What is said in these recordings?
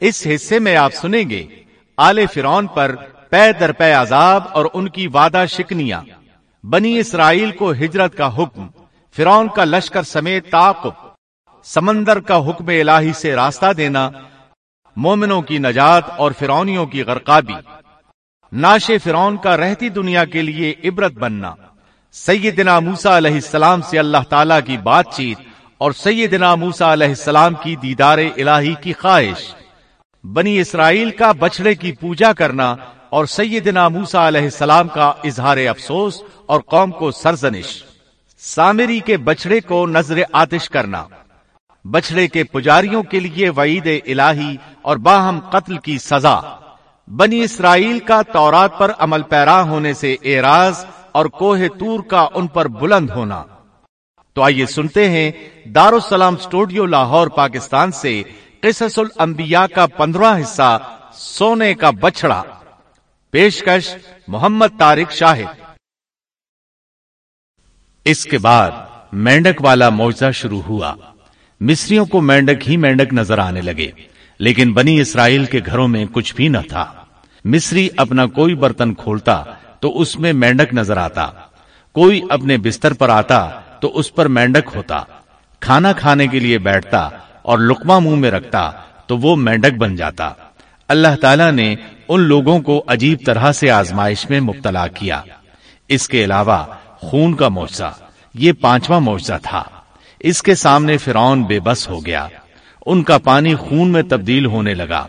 اس حصے میں آپ سنیں گے، آل فرون پر پے در پے عذاب اور ان کی وعدہ شکنیاں۔ بنی اسرائیل کو ہجرت کا حکم فرون کا لشکر سمیت تعاقب۔ سمندر کا حکم الہی سے راستہ دینا، مومنوں کی نجات اور فرونیوں کی غرقابی۔ ناش فرون کا رہتی دنیا کے لیے عبرت بننا۔ سیدنا موسا علیہ السلام سے اللہ تعالی کی بات چیت اور سیدنا موسا علیہ السلام کی دیدار الہی کی خواہش۔ بنی اسرائیل کا بچڑے کی پوجا کرنا اور سیدنا موسا علیہ السلام کا اظہار افسوس اور قوم کو سرزنش۔ سامری کے بچڑے کو نظر آتش کرنا۔ بچڑے کے پجاریوں کے لیے وعید الہی اور باہم قتل کی سزا۔ بنی اسرائیل کا تورات پر عمل پیرا ہونے سے اعراض اور کوہ تور کا ان پر بلند ہونا۔ تو آئیے سنتے ہیں دارالسلام اسٹوڈیو لاہور، پاکستان سے قصص الانبیاء کا پندرہ حصہ، سونے کا بچڑا پیشکش محمد طارق شاہد۔ اس کے بعد مینڈک والا معاوضہ شروع ہوا۔ مصریوں کو مینڈک ہی مینڈک نظر آنے لگے، لیکن بنی اسرائیل کے گھروں میں کچھ بھی نہ تھا۔ مصری اپنا کوئی برتن کھولتا تو اس میں مینڈک نظر آتا۔ کوئی اپنے بستر پر آتا تو اس پر مینڈک ہوتا۔ کھانا کھانے کے لیے بیٹھتا اور لکما منہ میں رکھتا تو وہ مینڈک بن جاتا۔ اللہ تعالیٰ نے ان لوگوں کو عجیب طرح سے آزمائش میں مبتلا کیا۔ اس کے علاوہ خون کا معاوضہ یہ پانچواں معاوضہ تھا۔ اس کے سامنے فرعون بے بس ہو گیا۔ ان کا پانی خون میں تبدیل ہونے لگا۔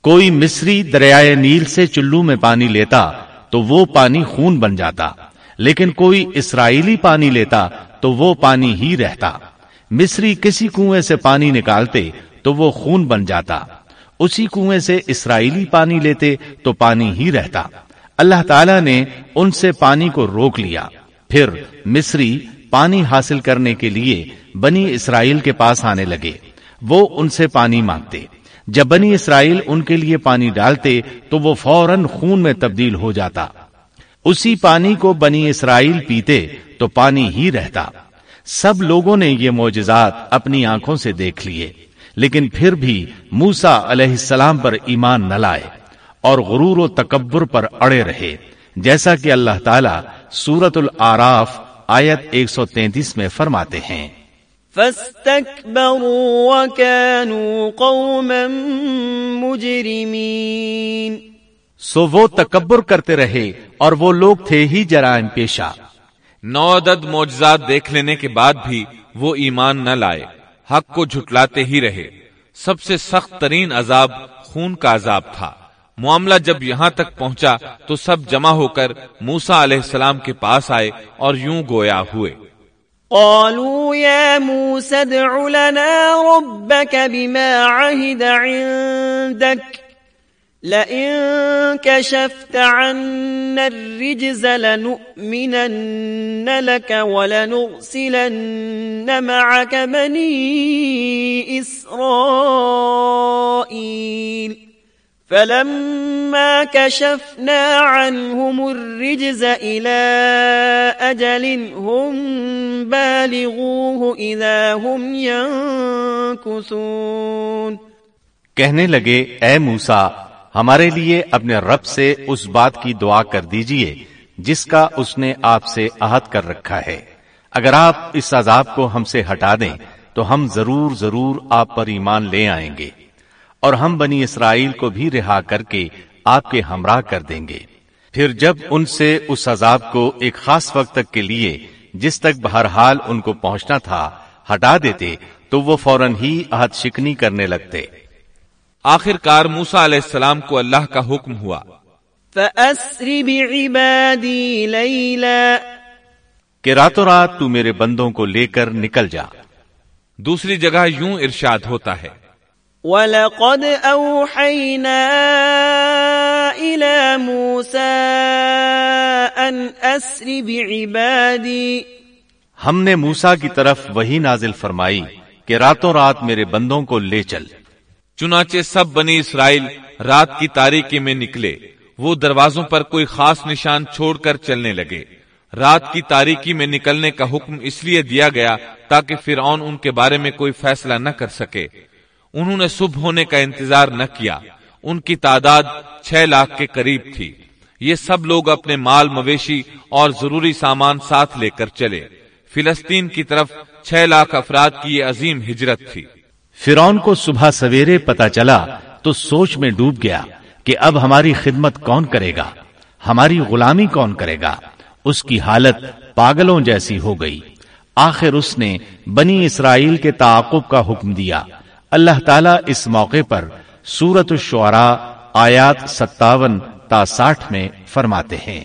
کوئی مصری دریائے نیل سے چلو میں پانی لیتا تو وہ پانی خون بن جاتا۔ لیکن کوئی اسرائیلی پانی لیتا تو وہ پانی ہی رہتا۔ مصری کسی کنویں سے پانی نکالتے تو وہ خون بن جاتا۔ اسی کنویں سے اسرائیلی پانی لیتے تو پانی ہی رہتا۔ اللہ تعالی نے ان سے پانی کو روک لیا۔ پھر مصری پانی حاصل کرنے کے لیے بنی اسرائیل کے پاس آنے لگے۔ وہ ان سے پانی مانگتے۔ جب بنی اسرائیل ان کے لیے پانی ڈالتے تو وہ فوراً خون میں تبدیل ہو جاتا۔ اسی پانی کو بنی اسرائیل پیتے تو پانی ہی رہتا۔ سب لوگوں نے یہ معجزات اپنی آنکھوں سے دیکھ لیے لیکن پھر بھی موسا علیہ السلام پر ایمان نہ لائے اور غرور و تکبر پر اڑے رہے جیسا کہ اللہ تعالی سورت العراف آیت 133 میں فرماتے ہیں۔ فاستكبروا وكانوا قوما مجرمين۔ سو وہ تکبر کرتے رہے اور وہ لوگ تھے ہی جرائم پیشہ۔ نو عدد دیکھ لینے کے بعد بھی وہ ایمان نہ لائے، حق کو جھٹلاتے ہی رہے۔ سب سے سخت ترین عذاب خون کا عذاب تھا۔ معاملہ جب یہاں تک پہنچا تو سب جمع ہو کر موسا علیہ السلام کے پاس آئے اور یوں گویا ہوئے۔ قالوا يا موسى ادع لنا ربك بما عهد عندك لئن كشفت عنا الرجز لنؤمنن لك ولنرسلن معك بني إسرائيل. فلما كشفنا عنهم الرجز إلى أجل هم بالغوه إذا هم ينكثون. کہنے لگے، اے موسا ہمارے لیے اپنے رب سے اس بات کی دعا کر دیجیے، جس کا اس نے آپ سے عہد کر رکھا ہے۔ اگر آپ اس عذاب کو ہم سے ہٹا دیں، تو ہم ضرور ضرور آپ پر ایمان لے آئیں گے۔ اور ہم بنی اسرائیل کو بھی رہا کر کے آپ کے ہمراہ کر دیں گے۔ پھر جب ان سے اس عذاب کو ایک خاص وقت تک کے لیے، جس تک بہرحال ان کو پہنچنا تھا، ہٹا دیتے، تو وہ فوراً ہی عہد شکنی کرنے لگتے۔ آخر کار موسا علیہ السلام کو اللہ کا حکم ہوا۔ کہ راتوں رات تو میرے بندوں کو لے کر نکل جا۔ دوسری جگہ یوں ارشاد ہوتا ہے۔ وَلَقَدْ أَوْحَيْنَا إِلَى مُوسَىٰ أَنْ أَسْرِ بِعِبَادِي۔ ہم نے موسا کی طرف وہی نازل فرمائی کہ راتوں رات میرے بندوں کو لے چل۔ چنانچہ سب بنی اسرائیل رات کی تاریکی میں نکلے۔ وہ دروازوں پر کوئی خاص نشان چھوڑ کر چلنے لگے۔ رات کی تاریکی میں نکلنے کا حکم اس لیے دیا گیا تاکہ فرعون ان کے بارے میں کوئی فیصلہ نہ کر سکے۔ انہوں نے صبح ہونے کا انتظار نہ کیا۔ ان کی تعداد چھ لاکھ کے قریب تھی۔ یہ سب لوگ اپنے مال مویشی اور ضروری سامان ساتھ لے کر چلے۔ فلسطین کی طرف چھ لاکھ افراد کی یہ عظیم ہجرت تھی۔ فرون کو صبح سویرے پتا چلا تو سوچ میں ڈوب گیا کہ اب ہماری خدمت کون کرے گا؟ ہماری غلامی کون کرے گا؟ اس کی حالت پاگلوں جیسی ہو گئی۔ آخر اس نے بنی اسرائیل کے تعاقب کا حکم دیا۔ اللہ تعالیٰ اس موقع پر سورت الشعراء آیات ستاون تا ساٹھ میں فرماتے ہیں۔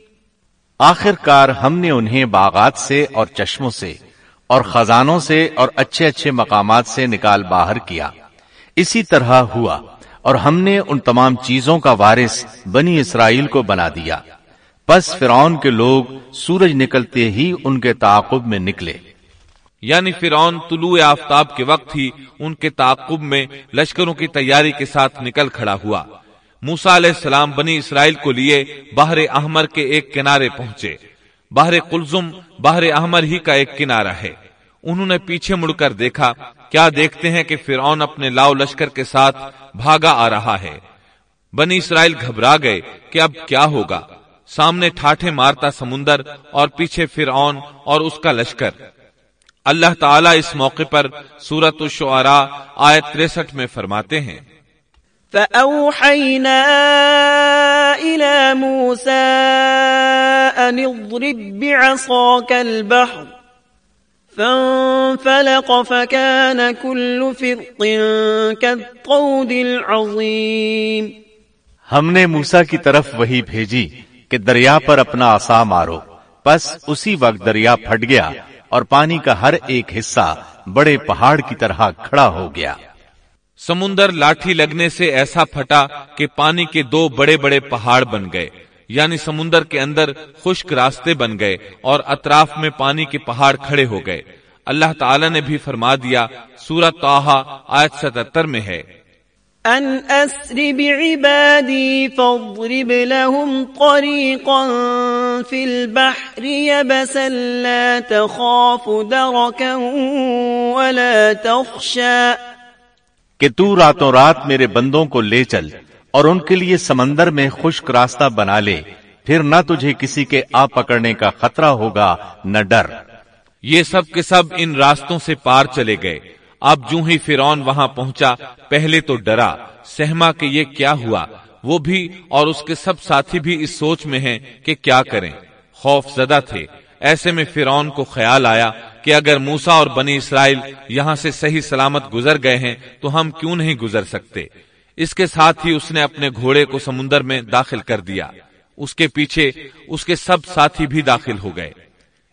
آخر کار ہم نے انہیں باغات سے اور چشموں سے اور خزانوں سے اور اچھے اچھے مقامات سے نکال باہر کیا۔ اسی طرح ہوا اور ہم نے ان تمام چیزوں کا وارث بنی اسرائیل کو بنا دیا۔ پس فرعون کے لوگ سورج نکلتے ہی ان کے تعاقب میں نکلے۔ یعنی فرعون طلوع آفتاب کے وقت ہی ان کے تعاقب میں لشکروں کی تیاری کے ساتھ نکل کھڑا ہوا۔ موسا علیہ السلام بنی اسرائیل کو لیے باہر احمر کے ایک کنارے پہنچے۔ باہر کلزم باہر احمر ہی کا ایک کنارہ ہے۔ انہوں نے پیچھے مڑ کر دیکھا، کیا دیکھتے ہیں کہ فرعون اپنے لاؤ لشکر کے ساتھ بھاگا آ رہا ہے۔ بنی اسرائیل گھبرا گئے کہ اب کیا ہوگا۔ سامنے ٹھاٹھے مارتا سمندر اور پیچھے فرعون اور اس کا لشکر۔ اللہ تعالیٰ اس موقع پر سورت الشعراء آیت 63 میں فرماتے ہیں۔ فأوحينا إلى موسى أن اضرب بعصاك البحر فانفلق فكان كل فرق كالطود العظيم ہم نے موسا کی طرف وہی بھیجی کہ دریا پر اپنا آسا مارو۔ پس اسی وقت دریا پھٹ گیا اور پانی کا ہر ایک حصہ بڑے پہاڑ کی طرح کھڑا ہو گیا۔ سمندر لاٹھی لگنے سے ایسا پھٹا کہ پانی کے دو بڑے بڑے پہاڑ بن گئے یعنی سمندر کے اندر خشک راستے بن گئے اور اطراف میں پانی کے پہاڑ کھڑے ہو گئے۔ اللہ تعالی نے بھی فرما دیا سورت توحا آیت ستتر میں ہے۔ ان اسر بعبادی فاضرب لهم طریقا فی البحر یبسا لا تخاف درکا ولا تخشا کہ تو راتوں رات میرے بندوں کو لے چل اور ان کے لیے سمندر میں خشک راستہ بنا لے، پھر نہ تجھے کسی کے آ پکڑنے کا خطرہ ہوگا، نہ ڈر۔ یہ سب کے سب ان راستوں سے پار چلے گئے۔ اب جو ہی فرون وہاں پہنچا، پہلے تو ڈرا، سہما کہ یہ کیا ہوا۔ وہ بھی اور اس کے سب ساتھی بھی اس سوچ میں ہیں کہ کیا کریں۔ خوف زدہ تھے۔ ایسے میں فرون کو خیال آیا کہ اگر موسا اور بنی اسرائیل یہاں سے صحیح سلامت گزر گئے ہیں، تو ہم کیوں نہیں گزر سکتے؟ اس کے ساتھ ہی اس نے اپنے گھوڑے کو سمندر میں داخل کر دیا۔ اس کے پیچھے اس کے سب ساتھی بھی داخل ہو گئے۔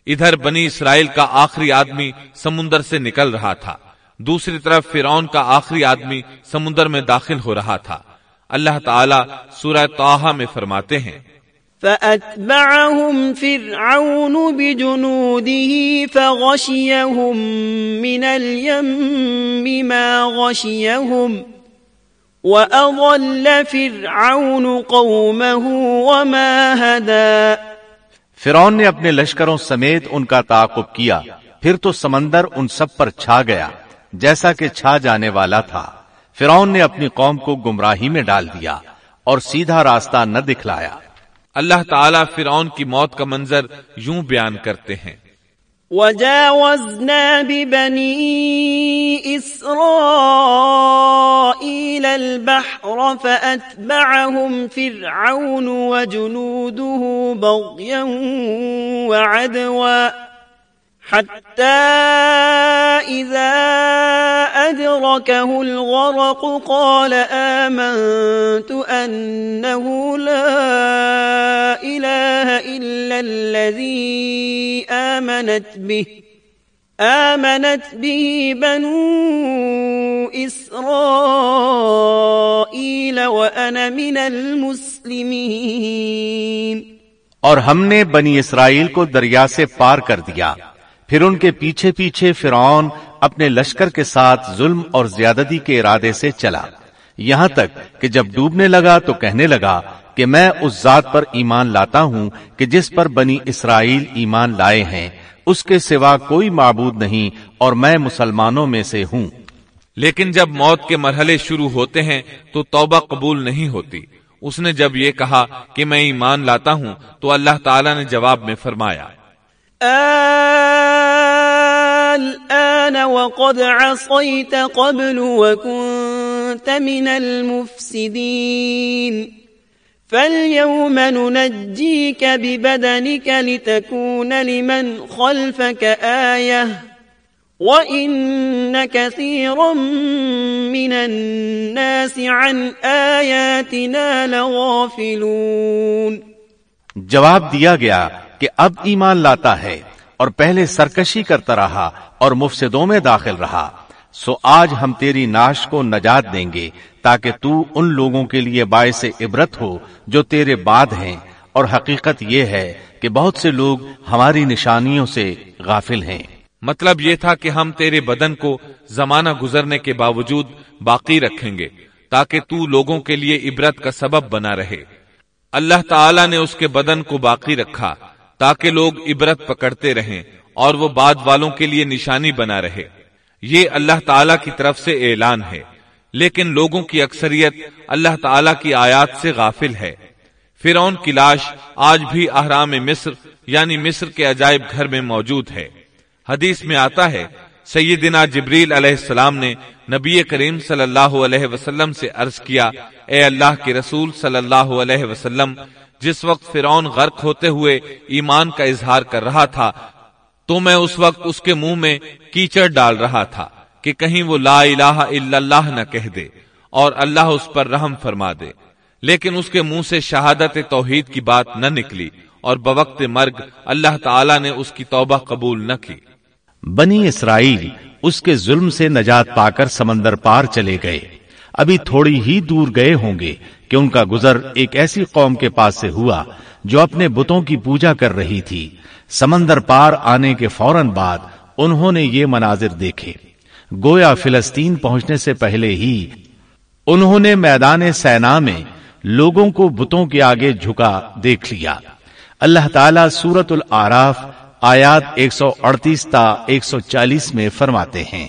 ادھر بنی اسرائیل کا آخری آدمی سمندر سے نکل رہا تھا۔ دوسری طرف فرعون کا آخری آدمی سمندر میں داخل ہو رہا تھا۔ اللہ تعالی سورہ توحا میں فرماتے ہیں۔ فأتبعهم فرعون بجنوده فغشيهم من اليم ما غشيهم وأضل فرعون قومه وما هدى فرعون نے اپنے لشکروں سمیت ان کا تعاقب کیا، پھر تو سمندر ان سب پر چھا گیا، جیسا کہ چھا جانے والا تھا۔ فرعون نے اپنی قوم کو گمراہی میں ڈال دیا اور سیدھا راستہ نہ دکھلایا۔ اللہ تعالیٰ فرعون کی موت کا منظر یوں بیان کرتے ہیں۔ وجاوزنا ببني إسرائيل البحر فأتبعهم فرعون وجنوده بغيا وعدوا حتى إذا أدركه الغرق قال آمنت أنه لا إله إلا الذي آمنت به آمنت به بنو إسرائيل وأنا من المسلمين۔ اور ہم نے بنی اسرائیل کو دریا سے پار کر دیا۔ پھر ان کے پیچھے پیچھے فرعون اپنے لشکر کے ساتھ ظلم اور زیادتی کے ارادے سے چلا۔ یہاں تک کہ جب ڈوبنے لگا تو کہنے لگا کہ میں اس ذات پر ایمان لاتا ہوں کہ جس پر بنی اسرائیل ایمان لائے ہیں۔ اس کے سوا کوئی معبود نہیں اور میں مسلمانوں میں سے ہوں۔ لیکن جب موت کے مرحلے شروع ہوتے ہیں تو توبہ قبول نہیں ہوتی۔ اس نے جب یہ کہا کہ میں ایمان لاتا ہوں تو اللہ تعالی نے جواب میں فرمایا۔ الآن وقد عصيت قبل وكنت من المفسدين. فاليوم ننجيك ببدنك لتكون لمن خلفك آية. وإن كثيرا من الناس عن آياتنا لغافلون. جواب دیا گیا کہ اب ایمان لاتا ہے۔ اور پہلے سرکشی کرتا رہا اور مفسدوں میں داخل رہا، سو آج ہم تیری ناش کو نجات دیں گے تاکہ تو ان لوگوں کے لیے باعث عبرت ہو جو تیرے بعد ہیں۔ اور حقیقت یہ ہے کہ بہت سے لوگ ہماری نشانیوں سے غافل ہیں۔ مطلب یہ تھا کہ ہم تیرے بدن کو زمانہ گزرنے کے باوجود باقی رکھیں گے تاکہ تو لوگوں کے لیے عبرت کا سبب بنا رہے۔ اللہ تعالی نے اس کے بدن کو باقی رکھا۔ تاکہ لوگ عبرت پکڑتے رہیں اور وہ بعد والوں کے لیے نشانی بنا رہے۔ یہ اللہ تعالی کی طرف سے اعلان ہے، لیکن لوگوں کی اکثریت اللہ تعالی کی آیات سے غافل ہے۔ فرعون کی لاش آج بھی احرام مصر یعنی مصر کے عجائب گھر میں موجود ہے۔ حدیث میں آتا ہے، سیدنا جبریل علیہ السلام نے نبی کریم صلی اللہ علیہ وسلم سے عرض کیا، اے اللہ کے رسول صلی اللہ علیہ وسلم جس وقت فرعون غرق ہوتے ہوئے ایمان کا اظہار کر رہا تھا، تو میں اس وقت اس کے منہ میں کیچڑ ڈال رہا تھا کہ کہیں وہ لا الہ الا اللہ نہ کہہ دے اور اللہ اس پر رحم فرما دے۔ لیکن اس کے منہ سے شہادت توحید کی بات نہ نکلی اور بوقت مرگ اللہ تعالی نے اس کی توبہ قبول نہ کی۔ بنی اسرائیل اس کے ظلم سے نجات پا کر سمندر پار چلے گئے۔ ابھی تھوڑی ہی دور گئے ہوں گے کہ ان کا گزر ایک ایسی قوم کے پاس سے ہوا جو اپنے بتوں کی پوجا کر رہی تھی۔ سمندر پار آنے کے فوراً بعد انہوں نے یہ مناظر دیکھے۔ گویا فلسطین پہنچنے سے پہلے ہی انہوں نے میدان سینا میں لوگوں کو بتوں کے آگے جھکا دیکھ لیا۔ اللہ تعالی سورت العراف آیات 138 تا 140 میں فرماتے ہیں۔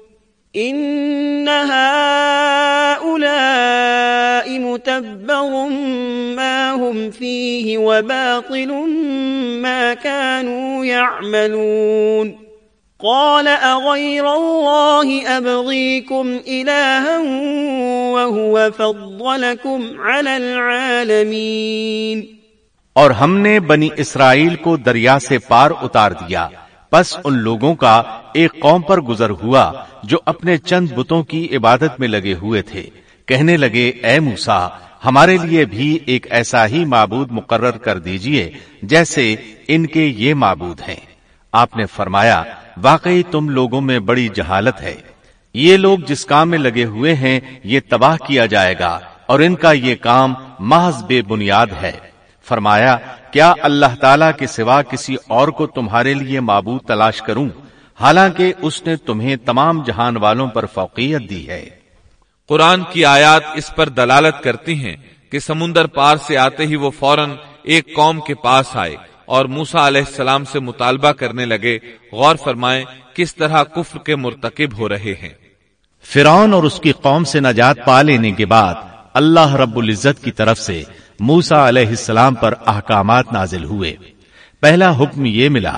إن هؤلاء متبر ما هم فيه وباطل ما كانوا يعملون قال أغير الله أبغيكم إلها وهو فضلكم على العالمين اور ہم نے بنی اسرائیل کو دریا سے پار اتار دیا۔ پس ان لوگوں کا ایک قوم پر گزر ہوا جو اپنے چند بتوں کی عبادت میں لگے ہوئے تھے۔ کہنے لگے، اے موسا ہمارے لیے بھی ایک ایسا ہی معبود مقرر کر دیجیے جیسے ان کے یہ معبود ہیں۔ آپ نے فرمایا، واقعی تم لوگوں میں بڑی جہالت ہے۔ یہ لوگ جس کام میں لگے ہوئے ہیں، یہ تباہ کیا جائے گا اور ان کا یہ کام محض بے بنیاد ہے۔ فرمایا کیا اللہ تعالی کے سوا کسی اور کو تمہارے لیے معبود تلاش کروں؟ حالانکہ اس نے تمہیں تمام جہان والوں پر فوقیت دی ہے۔ قرآن کی آیات اس پر دلالت کرتی ہیں کہ سمندر پار سے آتے ہی وہ فوراً ایک قوم کے پاس آئے اور موسا علیہ السلام سے مطالبہ کرنے لگے غور فرمائیں کس طرح کفر کے مرتکب ہو رہے ہیں۔ فرعون اور اس کی قوم سے نجات پا لینے کے بعد اللہ رب العزت کی طرف سے موسا علیہ السلام پر احکامات نازل ہوئے۔ پہلا حکم یہ ملا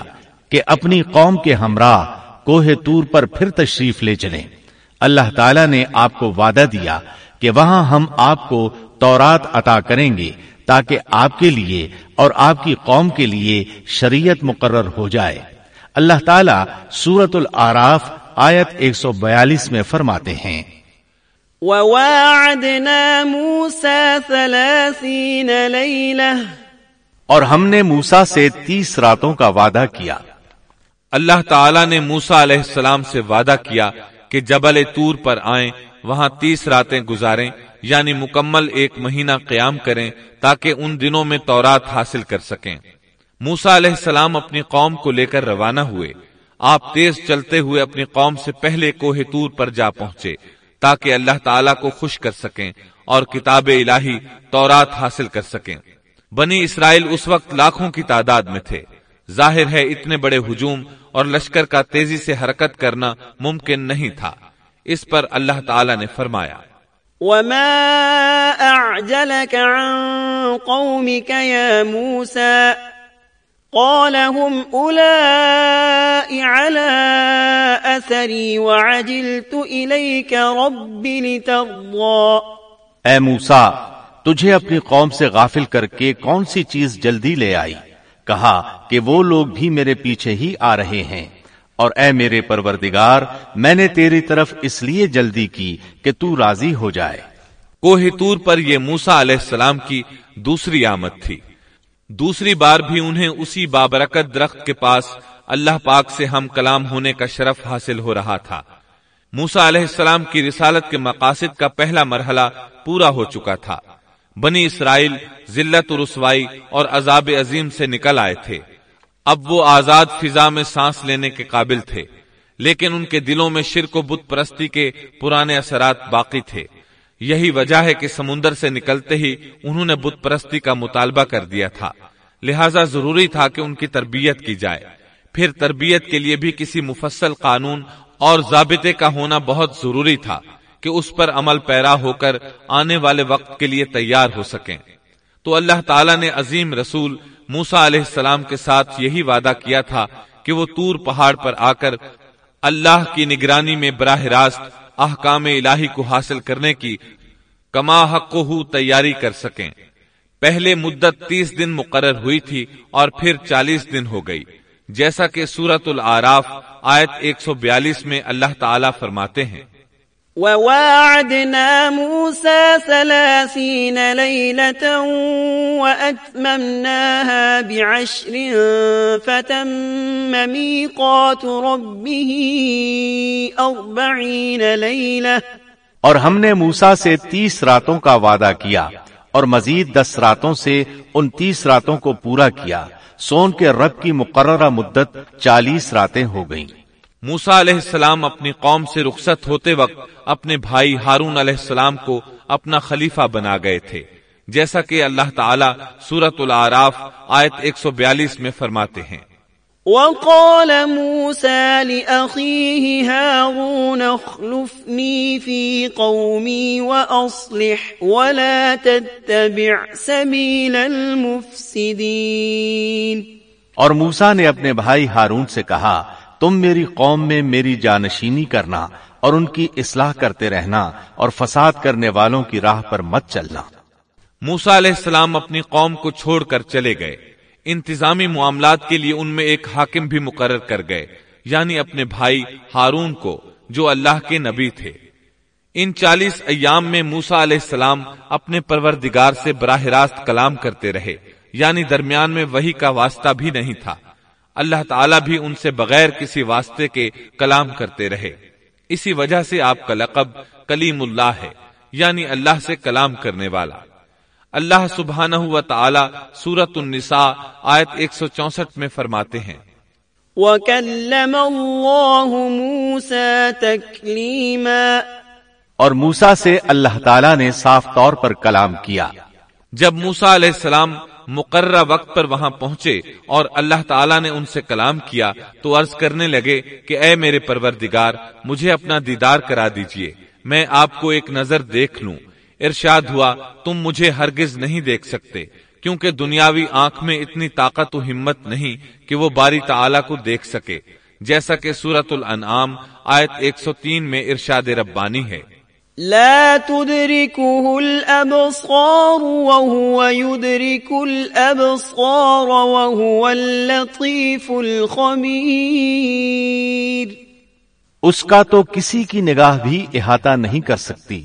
کہ اپنی قوم کے ہمراہ کوہ تور پر پھر تشریف لے چلیں۔ اللہ تعالیٰ نے آپ کو وعدہ دیا کہ وہاں ہم آپ کو تورات عطا کریں گے تاکہ آپ کے لیے اور آپ کی قوم کے لیے شریعت مقرر ہو جائے۔ اللہ تعالیٰ سورت العراف آیت 142 میں فرماتے ہیں۔ وواعدنا موسى ثلاثين ليلة اور ہم نے موسا سے تیس راتوں کا وعدہ کیا۔ اللہ تعالیٰ نے موسا علیہ السلام سے وعدہ کیا کہ جبل تور پر آئیں وہاں تیس راتیں گزاریں یعنی مکمل ایک مہینہ قیام کریں تاکہ ان دنوں میں تورات حاصل کر سکیں۔ موسا علیہ السلام اپنی قوم کو لے کر روانہ ہوئے۔ آپ تیز چلتے ہوئے اپنی قوم سے پہلے کوہ تور پر جا پہنچے۔ تاکہ اللہ تعالیٰ کو خوش کر سکیں اور کتاب الہی تورات حاصل کر سکیں۔ بنی اسرائیل اس وقت لاکھوں کی تعداد میں تھے۔ ظاہر ہے اتنے بڑے ہجوم اور لشکر کا تیزی سے حرکت کرنا ممکن نہیں تھا۔ اس پر اللہ تعالی نے فرمایا۔ وما اعجلك عن قومك يا موسى؟ قال هم اولئك على اثري وعجلت اليك رب لترضى. اے موسیٰ تجھے اپنی قوم سے غافل کر کے کون سی چیز جلدی لے آئی؟ کہا کہ وہ لوگ بھی میرے پیچھے ہی آ رہے ہیں۔ اور اے میرے پروردگار میں نے تیری طرف اس لیے جلدی کی کہ تو راضی ہو جائے۔ کوہ تور پر یہ موسا علیہ السلام کی دوسری آمد تھی۔ دوسری بار بھی انہیں اسی بابرکت درخت کے پاس اللہ پاک سے ہم کلام ہونے کا شرف حاصل ہو رہا تھا۔ موسا علیہ السلام کی رسالت کے مقاصد کا پہلا مرحلہ پورا ہو چکا تھا۔ بنی اسرائیل ذلت و رسوائی اور عذاب عظیم سے نکل آئے تھے۔ اب وہ آزاد فضا میں سانس لینے کے قابل تھے، لیکن ان کے دلوں میں شرک و بت پرستی کے پرانے اثرات باقی تھے۔ یہی وجہ ہے کہ سمندر سے نکلتے ہی انہوں نے بت پرستی کا مطالبہ کر دیا تھا۔ لہذا ضروری تھا کہ ان کی تربیت کی جائے۔ پھر تربیت کے لیے بھی کسی مفصل قانون اور ضابطے کا ہونا بہت ضروری تھا کہ اس پر عمل پیرا ہو کر آنے والے وقت کے لیے تیار ہو سکیں۔ تو اللہ تعالیٰ نے عظیم رسول موسا علیہ السلام کے ساتھ یہی وعدہ کیا تھا کہ وہ تور پہاڑ پر آ کر اللہ کی نگرانی میں براہ راست احکام الہی کو حاصل کرنے کی کما حق تیاری کر سکیں۔ پہلے مدت تیس دن مقرر ہوئی تھی اور پھر چالیس دن ہو گئی۔ جیسا کہ سورت العراف آیت 142 میں اللہ تعالی فرماتے ہیں۔ وواعدنا موسى ثلاثين ليلة وأتممناها بعشر فتم ميقات ربه أربعين ليلة. اور ہم نے موسا سے تیس راتوں کا وعدہ کیا اور مزید دس راتوں سے ان تیس راتوں کو پورا کیا۔ سون کے رب کی مقررہ مدت چالیس راتیں ہو گئیں۔ موسا علیہ السلام اپنی قوم سے رخصت ہوتے وقت اپنے بھائی ہارون علیہ السلام کو اپنا خلیفہ بنا گئے تھے۔ جیسا کہ اللہ تعالیٰ سورت العراف آیت 142 میں فرماتے ہیں۔ وقال موسى لأخيه هارون اخلفني في قومي وأصلح ولا تتبع سبيل المفسدين اور موسا نے اپنے بھائی ہارون سے کہا تم میری قوم میں میری جانشینی کرنا اور ان کی اصلاح کرتے رہنا اور فساد کرنے والوں کی راہ پر مت چلنا۔ موسا علیہ السلام اپنی قوم کو چھوڑ کر چلے گئے۔ انتظامی معاملات کے لیے ان میں ایک حاکم بھی مقرر کر گئے یعنی اپنے بھائی ہارون کو، جو اللہ کے نبی تھے۔ ان چالیس ایام میں موسا علیہ السلام اپنے پروردگار سے براہ راست کلام کرتے رہے یعنی درمیان میں وہی کا واسطہ بھی نہیں تھا۔ اللہ تعالیٰ بھی ان سے بغیر کسی واسطے کے کلام کرتے رہے۔ اسی وجہ سے آپ کا لقب کلیم اللہ ہے یعنی اللہ سے کلام کرنے والا۔ اللہ سبحانہ و تعالی سورت النساء آیت 164 میں فرماتے ہیں۔ وَكَلَّمَ اللَّهُ مُوسَى تَكْلِيمًا۔ اور موسا سے اللہ تعالیٰ نے صاف طور پر کلام کیا۔ جب موسا علیہ السلام مقررہ وقت پر وہاں پہنچے اور اللہ تعالیٰ نے ان سے کلام کیا تو عرض کرنے لگے کہ اے میرے پروردگار، مجھے اپنا دیدار کرا دیجیے، میں آپ کو ایک نظر دیکھ لوں۔ ارشاد ہوا، تم مجھے ہرگز نہیں دیکھ سکتے، کیونکہ دنیاوی آنکھ میں اتنی طاقت و ہمت نہیں کہ وہ باری تعالی کو دیکھ سکے۔ جیسا کہ سورت الانعام، آیت 103 میں ارشاد ربانی ہے۔ لا تدركه الأبصار وهو يدرك الأبصار وهو اللطيف الخبير۔ اس کا تو کسی کی نگاہ بھی احاطہ نہیں کر سکتی،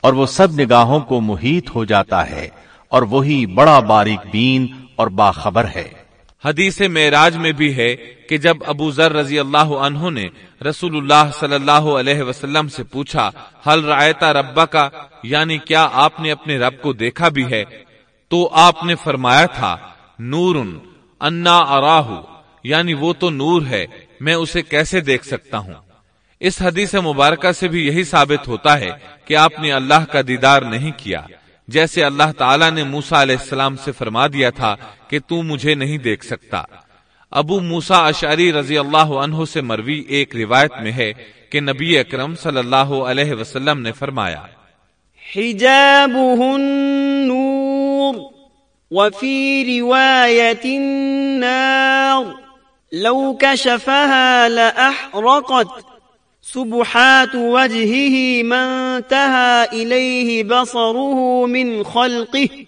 اور وہ سب نگاہوں کو محیط ہو جاتا ہے، اور وہی بڑا باریک بین اور باخبر ہے۔ حدیث معراج میں بھی ہے کہ جب ابو ذر رضی اللہ عنہ نے رسول اللہ صلی اللہ علیہ وسلم سے پوچھا حل رایتا ربا کا یعنی کیا آپ نے اپنے رب کو دیکھا بھی ہے؟ تو آپ نے فرمایا تھا نور انا اراہ یعنی وہ تو نور ہے، میں اسے کیسے دیکھ سکتا ہوں؟ اس حدیث مبارکہ سے بھی یہی ثابت ہوتا ہے کہ آپ نے اللہ کا دیدار نہیں کیا۔ جیسے اللہ تعالیٰ نے موسا علیہ السلام سے فرما دیا تھا کہ تو مجھے نہیں دیکھ سکتا۔ ابو موسا اشاری رضی اللہ عنہ سے مروی ایک روایت میں ہے کہ نبی اکرم صلی اللہ علیہ وسلم نے فرمایا النور وفي رواية النار، لو كشفها لأحرقت سبحات وجهه من تها إليه بصره من خلقه.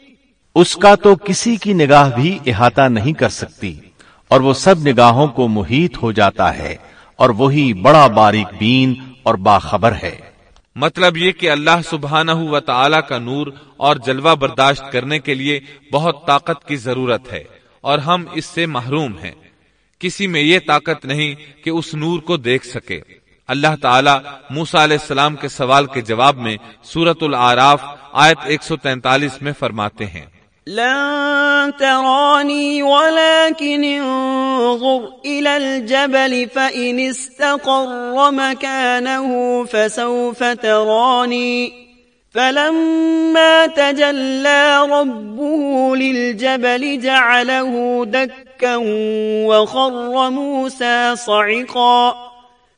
اس کا تو کسی کی نگاہ بھی احاطہ نہیں کر سکتی اور وہ سب نگاہوں کو محیط ہو جاتا ہے اور وہی بڑا باریک بین اور باخبر ہے۔ مطلب یہ کہ اللہ سبحانہ و تعالی کا نور اور جلوہ برداشت کرنے کے لیے بہت طاقت کی ضرورت ہے اور ہم اس سے محروم ہیں۔ کسی میں یہ طاقت نہیں کہ اس نور کو دیکھ سکے۔ اللہ تعالیٰ موسا علیہ السلام کے سوال کے جواب میں سورت العراف آیت 143 میں فرماتے ہیں۔ لن تراني ولكن انظر إلى الجبل فإن استقر مكانه فسوف تراني فلما تجلى ربه للجبل جعله دكا وخر موسى صعقا۔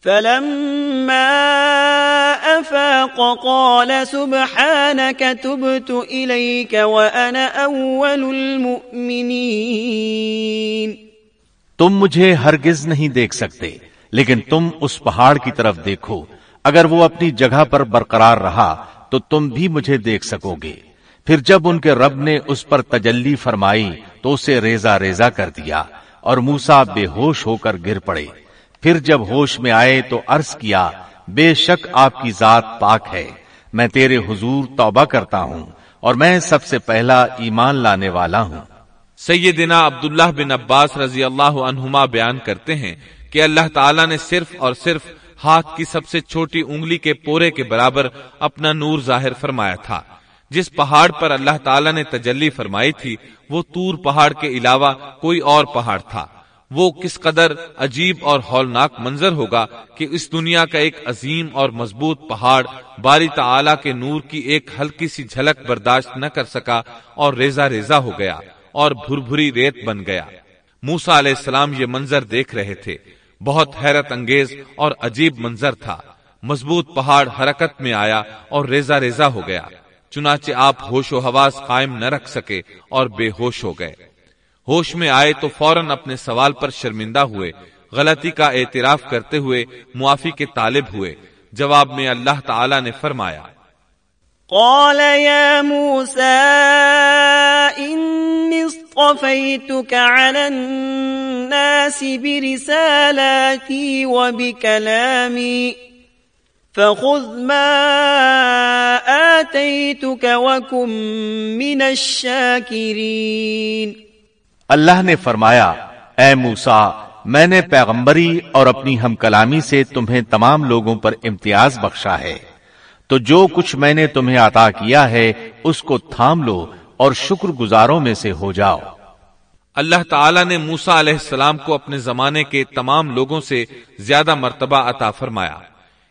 فلما أفاق قال سبحانك تبت إليك وأنا أول المؤمنين تم مجھے ہرگز نہیں دیکھ سکتے، لیکن تم اس پہاڑ کی طرف دیکھو۔ اگر وہ اپنی جگہ پر برقرار رہا، تو تم بھی مجھے دیکھ سکو گے۔ پھر جب ان کے رب نے اس پر تجلی فرمائی، تو اسے ریزا ریزا کر دیا اور موسا بے ہوش ہو کر گر پڑے۔ پھر جب ہوش میں آئے تو عرض کیا، بے شک آپ کی ذات پاک ہے، میں تیرے حضور توبہ کرتا ہوں اور میں سب سے پہلا ایمان لانے والا ہوں۔ سیدنا عبداللہ بن عباس رضی اللہ عنہما بیان کرتے ہیں کہ اللہ تعالیٰ نے صرف اور صرف ہاتھ کی سب سے چھوٹی انگلی کے پورے کے برابر اپنا نور ظاہر فرمایا تھا۔ جس پہاڑ پر اللہ تعالیٰ نے تجلی فرمائی تھی، وہ تور پہاڑ کے علاوہ کوئی اور پہاڑ تھا۔ وہ کس قدر عجیب اور ہولناک منظر ہوگا کہ اس دنیا کا ایک عظیم اور مضبوط پہاڑ باری تعالی کے نور کی ایک ہلکی سی جھلک برداشت نہ کر سکا اور ریزا ریزا ہو گیا اور بھر بھری ریت بن گیا۔ موسا علیہ السلام یہ منظر دیکھ رہے تھے۔ بہت حیرت انگیز اور عجیب منظر تھا۔ مضبوط پہاڑ حرکت میں آیا اور ریزا ریزا ہو گیا۔ چنانچہ آپ ہوش و حواس قائم نہ رکھ سکے اور بے ہوش ہو گئے۔ ہوش میں آئے تو فوراً اپنے سوال پر شرمندہ ہوئے، غلطی کا اعتراف کرتے ہوئے معافی کے طالب ہوئے۔ جواب میں اللہ تعالی نے فرمایا، قال يا موسى، إني اصطفيتك على الناس برسالاتي وبكلامي، فخذ ما آتيتك وكن من الشاكرين۔ اللہ نے فرمایا، اے موسا میں نے پیغمبری اور اپنی ہم کلامی سے تمہیں تمام لوگوں پر امتیاز بخشا ہے۔ تو جو کچھ میں نے تمہیں عطا کیا ہے، اس کو تھام لو اور شکر گزاروں میں سے ہو جاؤ۔ اللہ تعالیٰ نے موسا علیہ السلام کو اپنے زمانے کے تمام لوگوں سے زیادہ مرتبہ عطا فرمایا۔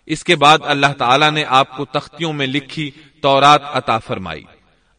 اس کے بعد اللہ تعالیٰ نے آپ کو تختیوں میں لکھی تورات عطا فرمائی۔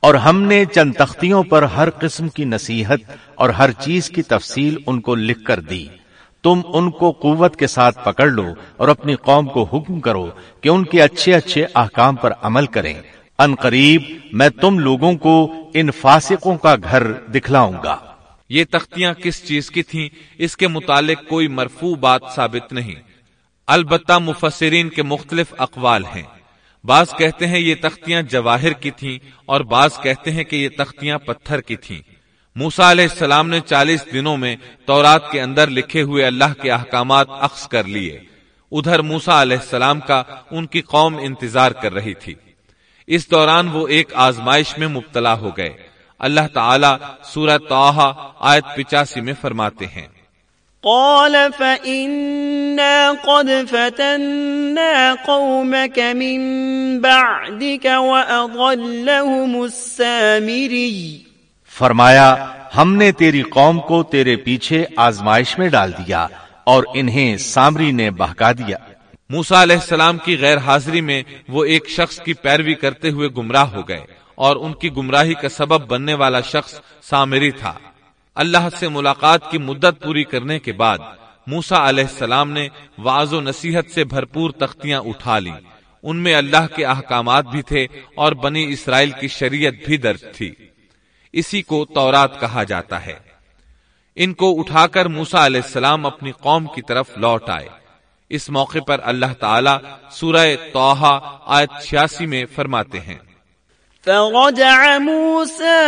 اور ہم نے چند تختیوں پر ہر قسم کی نصیحت اور ہر چیز کی تفصیل ان کو لکھ کر دی۔ تم ان کو قوت کے ساتھ پکڑ لو اور اپنی قوم کو حکم کرو کہ ان کے اچھے اچھے احکام پر عمل کریں۔ ان قریب میں تم لوگوں کو ان فاسقوں کا گھر دکھلاؤں گا۔ یہ تختیاں کس چیز کی تھیں؟ اس کے متعلق کوئی مرفوع بات ثابت نہیں۔ البتہ مفسرین کے مختلف اقوال ہیں۔ بعض کہتے ہیں یہ تختیاں جواہر کی تھیں اور بعض کہتے ہیں کہ یہ تختیاں پتھر کی تھیں۔ موسا علیہ السلام نے چالیس دنوں میں تورات کے اندر لکھے ہوئے اللہ کے احکامات اخذ کر لیے۔ ادھر موسا علیہ السلام کا ان کی قوم انتظار کر رہی تھی۔ اس دوران وہ ایک آزمائش میں مبتلا ہو گئے۔ اللہ تعالی سورہ توحا آیت پچاسی میں فرماتے ہیں۔ قال فإنا قد فتنا قومك من بعدك وأضلهم السامري. فرمایا ہم نے تیری قوم کو تیرے پیچھے آزمائش میں ڈال دیا اور انہیں سامری نے بہکا دیا۔ موسا علیہ السلام کی غیر حاضری میں وہ ایک شخص کی پیروی کرتے ہوئے گمراہ ہو گئے اور ان کی گمراہی کا سبب بننے والا شخص سامری تھا۔ اللہ سے ملاقات کی مدت پوری کرنے کے بعد موسا علیہ السلام نے واض و نصیحت سے بھرپور تختیاں اٹھا لی ان میں اللہ کے احکامات بھی تھے اور بنی اسرائیل کی شریعت بھی درج تھی۔ اسی کو تورات کہا جاتا ہے۔ ان کو اٹھا کر موسا علیہ السلام اپنی قوم کی طرف لوٹ آئے۔ اس موقع پر اللہ تعالی سورہ توحا آیت چھیاسی میں فرماتے ہیں۔ فرجع موسى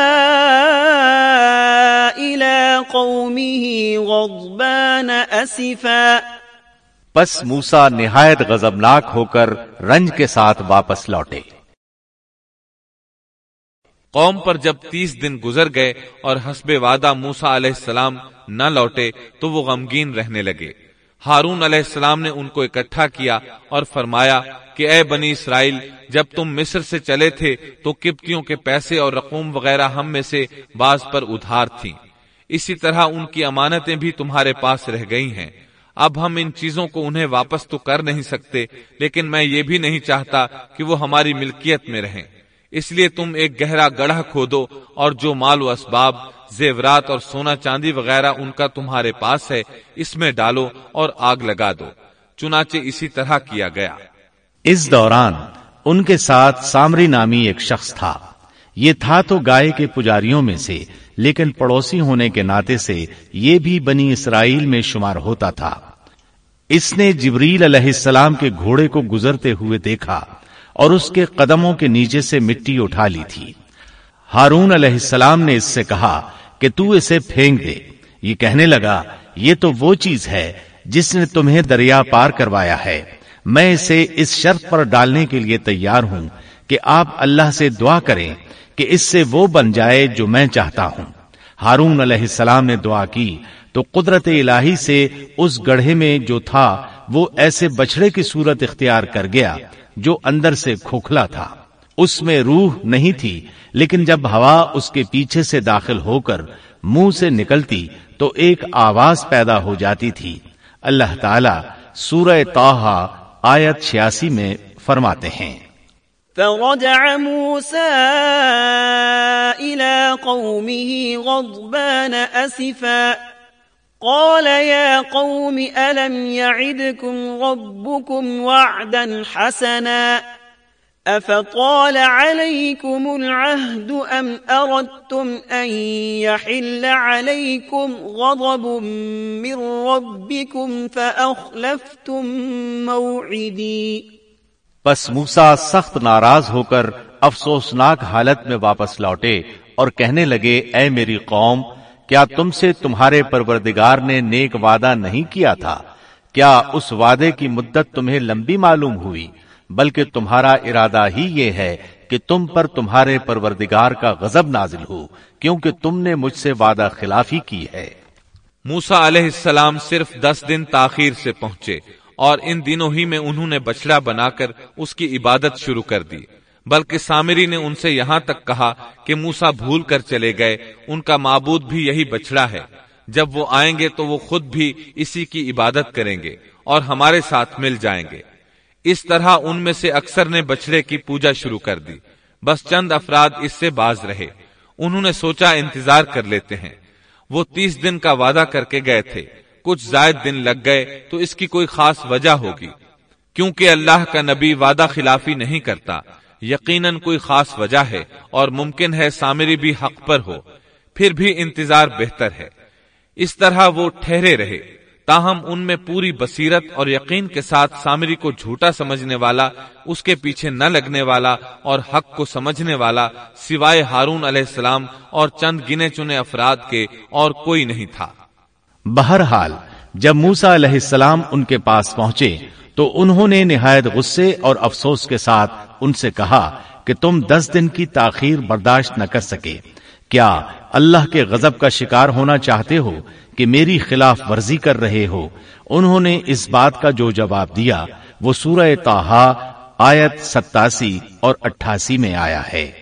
إلى قومه غضبان أسفا. پس موسا نہایت غضبناک ہو کر رنج کے ساتھ واپس لوٹے۔ قوم پر جب تیس دن گزر گئے اور حسب وعدہ موسا علیہ السلام نہ لوٹے تو وہ غمگین رہنے لگے۔ ہارون علیہ السلام نے ان کو اکٹھا کیا اور فرمایا کہ اے بنی اسرائیل، جب تم مصر سے چلے تھے تو کپتیوں کے پیسے اور رقوم وغیرہ ہم میں سے بعض پر ادھار تھیں۔ اسی طرح ان کی امانتیں بھی تمہارے پاس رہ گئی ہیں۔ اب ہم ان چیزوں کو انہیں واپس تو کر نہیں سکتے، لیکن میں یہ بھی نہیں چاہتا کہ وہ ہماری ملکیت میں رہیں۔ اس لیے تم ایک گہرا گڑھا کھودو اور جو مال و اسباب، زیورات اور سونا چاندی وغیرہ ان کا تمہارے پاس ہے، اس میں ڈالو اور آگ لگا دو۔ چنانچہ اسی طرح کیا گیا۔ اس دوران ان کے ساتھ سامری نامی ایک شخص تھا۔ یہ تھا تو گائے کے پجاریوں میں سے، لیکن پڑوسی ہونے کے ناطے سے یہ بھی بنی اسرائیل میں شمار ہوتا تھا۔ اس نے جبریل علیہ السلام کے گھوڑے کو گزرتے ہوئے دیکھا۔ اور اس کے قدموں کے نیچے سے مٹی اٹھا لی تھی۔ ہارون علیہ السلام نے اس سے کہا کہ تو اسے پھینک دے۔ یہ کہنے لگا، یہ تو وہ چیز ہے جس نے تمہیں دریا پار کروایا ہے۔ میں اسے اس شرط پر ڈالنے کے لیے تیار ہوں کہ آپ اللہ سے دعا کریں کہ اس سے وہ بن جائے جو میں چاہتا ہوں۔ ہارون علیہ السلام نے دعا کی تو قدرت الہی سے اس گڑھے میں جو تھا وہ ایسے بچڑے کی صورت اختیار کر گیا۔ جو اندر سے کھوکھلا تھا۔ اس میں روح نہیں تھی، لیکن جب ہوا اس کے پیچھے سے داخل ہو کر منہ سے نکلتی تو ایک آواز پیدا ہو جاتی تھی۔ اللہ تعالی سورہ توحا آیت چھیاسی میں فرماتے ہیں۔ فرجع موسى إلى قومه غضبان أسفا قال يا قوم، ألم يعدكم ربكم وعدا حسنا؟ أفطال عليكم العهد أم أردتم أن يحل عليكم غضب من ربكم فأخلفتم موعدي؟ پس موسا سخت ناراض ہو کر افسوسناک حالت میں واپس لوٹے اور کہنے لگے، اے میری قوم کیا تم سے تمہارے پروردگار نے نیک وعدہ نہیں کیا تھا؟ کیا اس وعدے کی مدت تمہیں لمبی معلوم ہوئی؟ بلکہ تمہارا ارادہ ہی یہ ہے کہ تم پر تمہارے پروردگار کا غضب نازل ہو، کیونکہ تم نے مجھ سے وعدہ خلافی کی ہے۔ موسا علیہ السلام صرف دس دن تاخیر سے پہنچے اور ان دنوں ہی میں انہوں نے بچڑا بنا کر اس کی عبادت شروع کر دی۔ بلکہ سامری نے ان سے یہاں تک کہا کہ موسا بھول کر چلے گئے، ان کا معبود بھی یہی بچڑا ہے۔ جب وہ آئیں گے تو وہ خود بھی اسی کی عبادت کریں گے اور ہمارے ساتھ مل جائیں گے۔ اس طرح ان میں سے اکثر نے بچڑے کی پوجا شروع کر دی۔ بس چند افراد اس سے باز رہے۔ انہوں نے سوچا انتظار کر لیتے ہیں۔ وہ تیس دن کا وعدہ کر کے گئے تھے۔ کچھ زائد دن لگ گئے تو اس کی کوئی خاص وجہ ہوگی۔ کیونکہ اللہ کا نبی وعدہ خلافی نہیں کرتا۔ یقیناً کوئی خاص وجہ ہے اور ممکن ہے سامری بھی حق پر ہو، پھر بھی انتظار بہتر ہے۔ اس طرح وہ ٹھہرے رہے، تاہم ان میں پوری بصیرت اور یقین کے ساتھ سامری کو جھوٹا سمجھنے والا، اس کے پیچھے نہ لگنے والا اور حق کو سمجھنے والا سوائے ہارون علیہ السلام اور چند گنے چنے افراد کے اور کوئی نہیں تھا۔ بہرحال، جب موسا علیہ السلام ان کے پاس پہنچے تو انہوں نے نہایت غصے اور افسوس کے ساتھ ان سے کہا کہ تم دس دن کی تاخیر برداشت نہ کر سکے۔ کیا اللہ کے غضب کا شکار ہونا چاہتے ہو کہ میری خلاف ورزی کر رہے ہو؟ انہوں نے اس بات کا جو جواب دیا، وہ سورہ تاہا آیت ستاسی اور اٹھاسی میں آیا ہے۔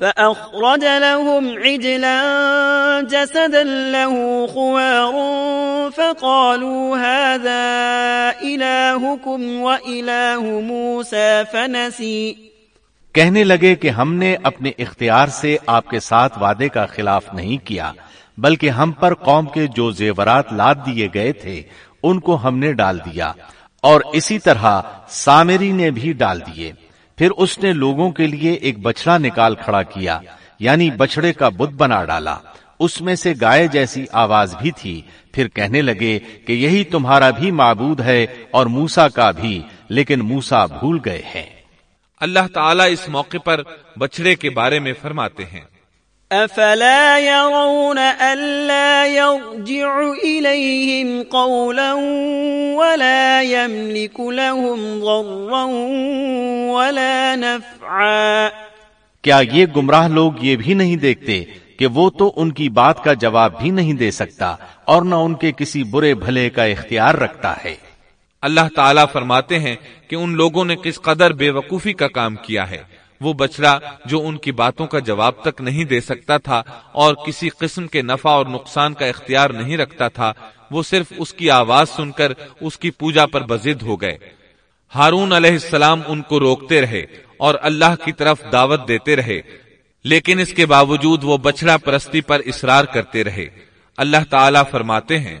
فأخرج لهم عجلا جسدا له خوار فقالوا هذا إلهكم وإله موسى فنسي. کہنے لگے کہ ہم نے اپنے اختیار سے آپ کے ساتھ وعدے کا خلاف نہیں کیا، بلکہ ہم پر قوم کے جو زیورات لاد دیے گئے تھے، ان کو ہم نے ڈال دیا، اور اسی طرح سامری نے بھی ڈال دیے۔ پھر اس نے لوگوں کے لیے ایک بچڑا نکال کھڑا کیا یعنی بچڑے کا بت بنا ڈالا۔ اس میں سے گائے جیسی آواز بھی تھی۔ پھر کہنے لگے کہ یہی تمہارا بھی معبود ہے اور موسا کا بھی، لیکن موسا بھول گئے ہیں۔ اللہ تعالیٰ اس موقع پر بچڑے کے بارے میں فرماتے ہیں۔ أفلا يرون ألا يرجع إليهم قولا ولا يملك لهم ضرا ولا نفعا کیا یہ گمراہ لوگ یہ بھی نہیں دیکھتے کہ وہ تو ان کی بات کا جواب بھی نہیں دے سکتا اور نہ ان کے کسی برے بھلے کا اختیار رکھتا ہے۔ اللہ تعالیٰ فرماتے ہیں کہ ان لوگوں نے کس قدر بے وقوفی کا کام کیا ہے۔ وہ بچڑا جو ان کی باتوں کا جواب تک نہیں دے سکتا تھا اور کسی قسم کے نفع اور نقصان کا اختیار نہیں رکھتا تھا، وہ صرف اس کی آواز سن کر اس کی پوجا پر بزد ہو گئے۔ ہارون علیہ السلام ان کو روکتے رہے اور اللہ کی طرف دعوت دیتے رہے، لیکن اس کے باوجود وہ بچڑا پرستی پر اصرار کرتے رہے۔ اللہ تعالیٰ فرماتے ہیں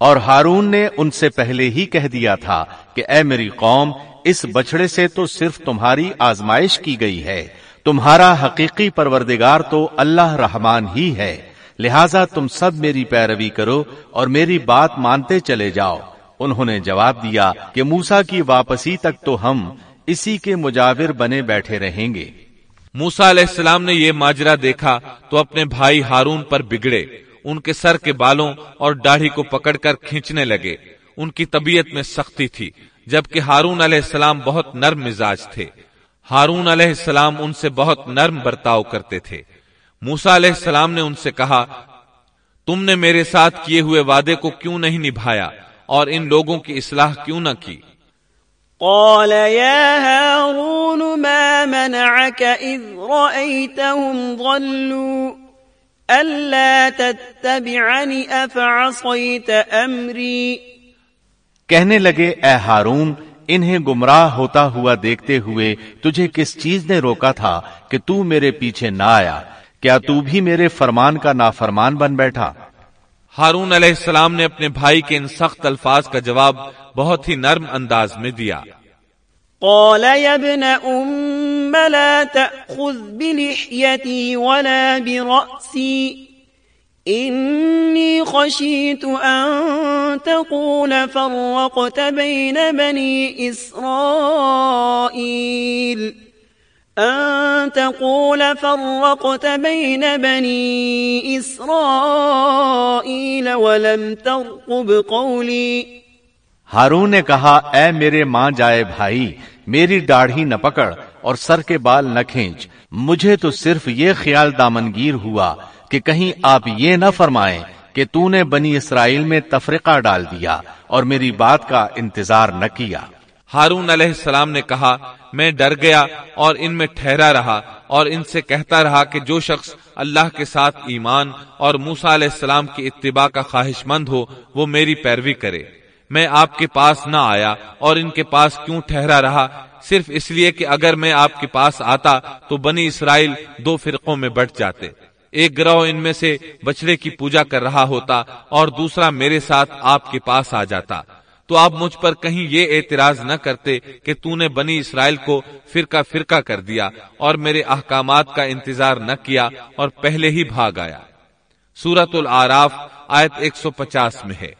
اور ہارون نے ان سے پہلے ہی کہہ دیا تھا کہ اے میری قوم، اس بچڑے سے تو صرف تمہاری آزمائش کی گئی ہے۔ تمہارا حقیقی پروردگار تو اللہ رحمان ہی ہے۔ لہذا تم سب میری پیروی کرو اور میری بات مانتے چلے جاؤ۔ انہوں نے جواب دیا کہ موسا کی واپسی تک تو ہم اسی کے مجاور بنے بیٹھے رہیں گے۔ موسا علیہ السلام نے یہ ماجرا دیکھا تو اپنے بھائی ہارون پر بگڑے۔ ان کے سر کے بالوں اور داڑھی کو پکڑ کر کھینچنے لگے۔ ان کی طبیعت میں سختی تھی، جبکہ ہارون علیہ السلام بہت نرم مزاج تھے۔ ہارون علیہ السلام ان سے بہت نرم برتاؤ کرتے تھے۔ موسا علیہ السلام نے ان سے کہا، تم نے میرے ساتھ کیے ہوئے وعدے کو کیوں نہیں نبھایا اور ان لوگوں کی اصلاح کیوں نہ کی؟ قال يا هارون ما منعك إذ رأيتهم ضلوا؟ کہنے لگے اے ہارون انہیں گمراہ ہوتا ہوا دیکھتے ہوئے تجھے کس چیز نے روکا تھا کہ تو میرے پیچھے نہ آیا؟ کیا تو بھی میرے فرمان کا نافرمان بن بیٹھا؟ ہارون علیہ السلام نے اپنے بھائی کے ان سخت الفاظ کا جواب بہت ہی نرم انداز میں دیا۔ قال يا ابن أم لا تأخذ بلحيتي ولا برأسي. إني خشيت أن تقول فرقت بين بني إسرائيل. أن تقول فرقت بين بني إسرائيل ولم ترقب قولي. ہارون نے کہا، اے میرے ماں جائے بھائی میری داڑھی نہ پکڑ اور سر کے بال نہ کھینچ۔ مجھے تو صرف یہ خیال دامنگیر ہوا کہ کہیں آپ یہ نہ فرمائیں کہ تو نے بنی اسرائیل میں تفریقہ ڈال دیا اور میری بات کا انتظار نہ کیا۔ ہارون علیہ السلام نے کہا، میں ڈر گیا اور ان میں ٹھہرا رہا اور ان سے کہتا رہا کہ جو شخص اللہ کے ساتھ ایمان اور موسا علیہ السلام کی اتباع کا خواہش مند ہو، وہ میری پیروی کرے۔ میں آپ کے پاس نہ آیا اور ان کے پاس کیوں ٹھہرا رہا؟ صرف اس لیے کہ اگر میں آپ کے پاس آتا تو بنی اسرائیل دو فرقوں میں بٹ جاتے۔ ایک گروہ ان میں سے بچڑے کی پوجا کر رہا ہوتا اور دوسرا میرے ساتھ آپ کے پاس آ جاتا۔ تو آپ مجھ پر کہیں یہ اعتراض نہ کرتے کہ تو نے بنی اسرائیل کو فرقہ فرقہ کر دیا اور میرے احکامات کا انتظار نہ کیا اور پہلے ہی بھاگ آیا۔ سورت العراف آیت 150 میں ہے۔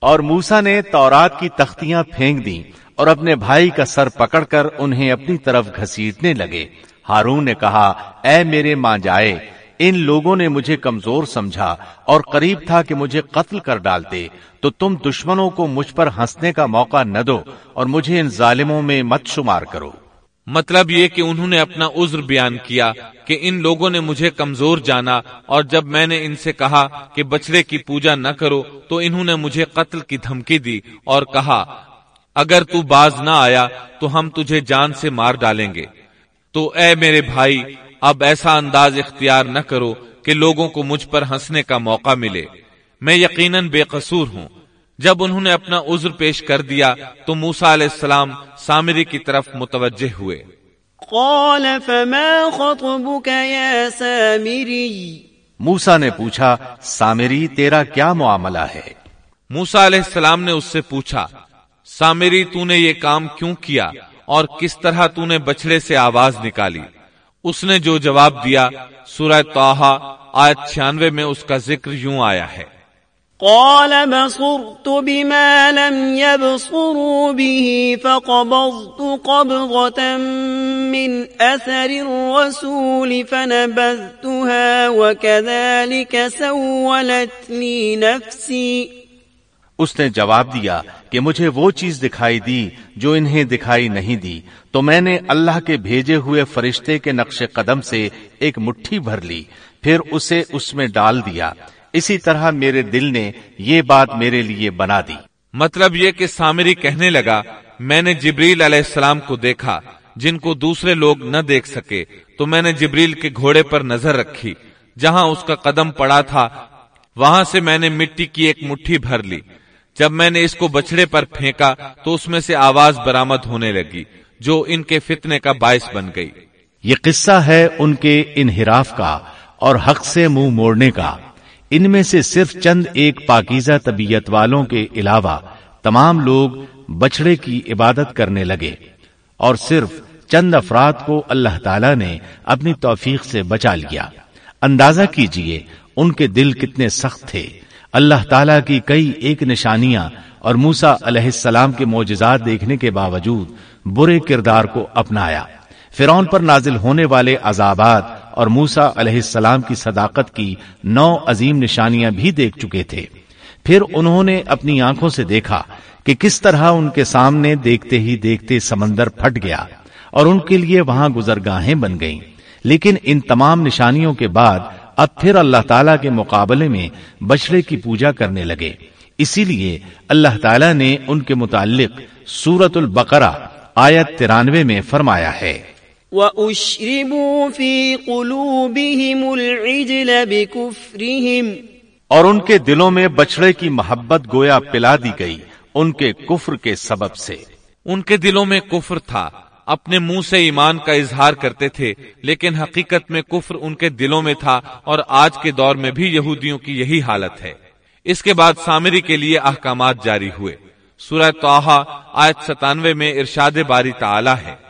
اور موسا نے تورات کی تختیاں پھینک دیں اور اپنے بھائی کا سر پکڑ کر انہیں اپنی طرف گھسیٹنے لگے۔ ہارون نے کہا، اے میرے ماں جائے ان لوگوں نے مجھے کمزور سمجھا اور قریب تھا کہ مجھے قتل کر ڈالتے، تو تم دشمنوں کو مجھ پر ہنسنے کا موقع نہ دو اور مجھے ان ظالموں میں مت شمار کرو۔ مطلب یہ کہ انہوں نے اپنا عذر بیان کیا کہ ان لوگوں نے مجھے کمزور جانا اور جب میں نے ان سے کہا کہ بچڑے کی پوجا نہ کرو تو انہوں نے مجھے قتل کی دھمکی دی اور کہا، اگر تو باز نہ آیا تو ہم تجھے جان سے مار ڈالیں گے۔ تو اے میرے بھائی، اب ایسا انداز اختیار نہ کرو کہ لوگوں کو مجھ پر ہنسنے کا موقع ملے۔ میں یقیناً بے قصور ہوں۔ جب انہوں نے اپنا عذر پیش کر دیا تو موسا علیہ السلام سامری کی طرف متوجہ ہوئے۔ قال فما خطبك يا سامری؟ موسا نے پوچھا سامری تیرا کیا معاملہ ہے؟ موسا علیہ السلام نے اس سے پوچھا سامری تو نے یہ کام کیوں کیا اور کس طرح تو نے بچڑے سے آواز نکالی؟ اس نے جو جواب دیا سورہ توحا آیت چھیانوے میں اس کا ذکر یوں آیا ہے۔ قال بصرت بما لم يبصروا به فقبضت قبضة من أثر الرسول فنبذتها وكذلك سولت لي نفسي۔ اس نے جواب دیا کہ مجھے وہ چیز دکھائی دی جو انہیں دکھائی نہیں دی۔ تو میں نے اللہ کے بھیجے ہوئے فرشتے کے نقش قدم سے ایک مٹھی بھر لی، پھر اسے اس میں ڈال دیا۔ اسی طرح میرے دل نے یہ بات میرے لیے بنا دی۔ مطلب یہ کہ سامری کہنے لگا میں نے جبریل علیہ السلام کو دیکھا جن کو دوسرے لوگ نہ دیکھ سکے تو میں نے جبریل کے گھوڑے پر نظر رکھی جہاں اس کا قدم پڑا تھا وہاں سے میں نے مٹی کی ایک مٹھی بھر لی۔ جب میں نے اس کو بچڑے پر پھینکا تو اس میں سے آواز برامد ہونے لگی جو ان کے فتنے کا باعث بن گئی۔ یہ قصہ ہے ان کے انحراف کا اور حق سے منہ مو موڑنے کا۔ ان میں سے صرف چند ایک پاکیزہ طبیعت والوں کے علاوہ تمام لوگ بچڑے کی عبادت کرنے لگے اور صرف چند افراد کو اللہ تعالی نے اپنی توفیق سے بچا لیا۔ اندازہ کیجیے ان کے دل کتنے سخت تھے۔ اللہ تعالی کی کئی ایک نشانیاں اور موسا علیہ السلام کے معجزات دیکھنے کے باوجود برے کردار کو اپنایا۔ فرون پر نازل ہونے والے عذابات اور موسا علیہ السلام کی صداقت کی نو عظیم نشانیاں بھی دیکھ چکے تھے۔ پھر انہوں نے اپنی آنکھوں سے دیکھا کہ کس طرح ان کے سامنے دیکھتے ہی دیکھتے سمندر پھٹ گیا اور ان کے لیے وہاں گزرگاہیں بن گئیں۔ لیکن ان تمام نشانیوں کے بعد اب پھر اللہ تعالی کے مقابلے میں بچڑے کی پوجا کرنے لگے۔ اسی لیے اللہ تعالی نے ان کے متعلق سورت البقرہ آیت ترانوے میں فرمایا ہے۔ وَأُشْرِبُوا فِي قُلُوبِهِمُ الْعِجْلَ بِكُفْرِهِمْ اور ان کے دلوں میں بچڑے کی محبت گویا پلا دی گئی ان کے کفر کے سبب سے۔ ان کے دلوں میں کفر تھا۔ اپنے منہ سے ایمان کا اظہار کرتے تھے لیکن حقیقت میں کفر ان کے دلوں میں تھا اور آج کے دور میں بھی یہودیوں کی یہی حالت ہے۔ اس کے بعد سامری کے لیے احکامات جاری ہوئے۔ سورہ توحا آیت ستانوے میں ارشاد باری تعالی ہے۔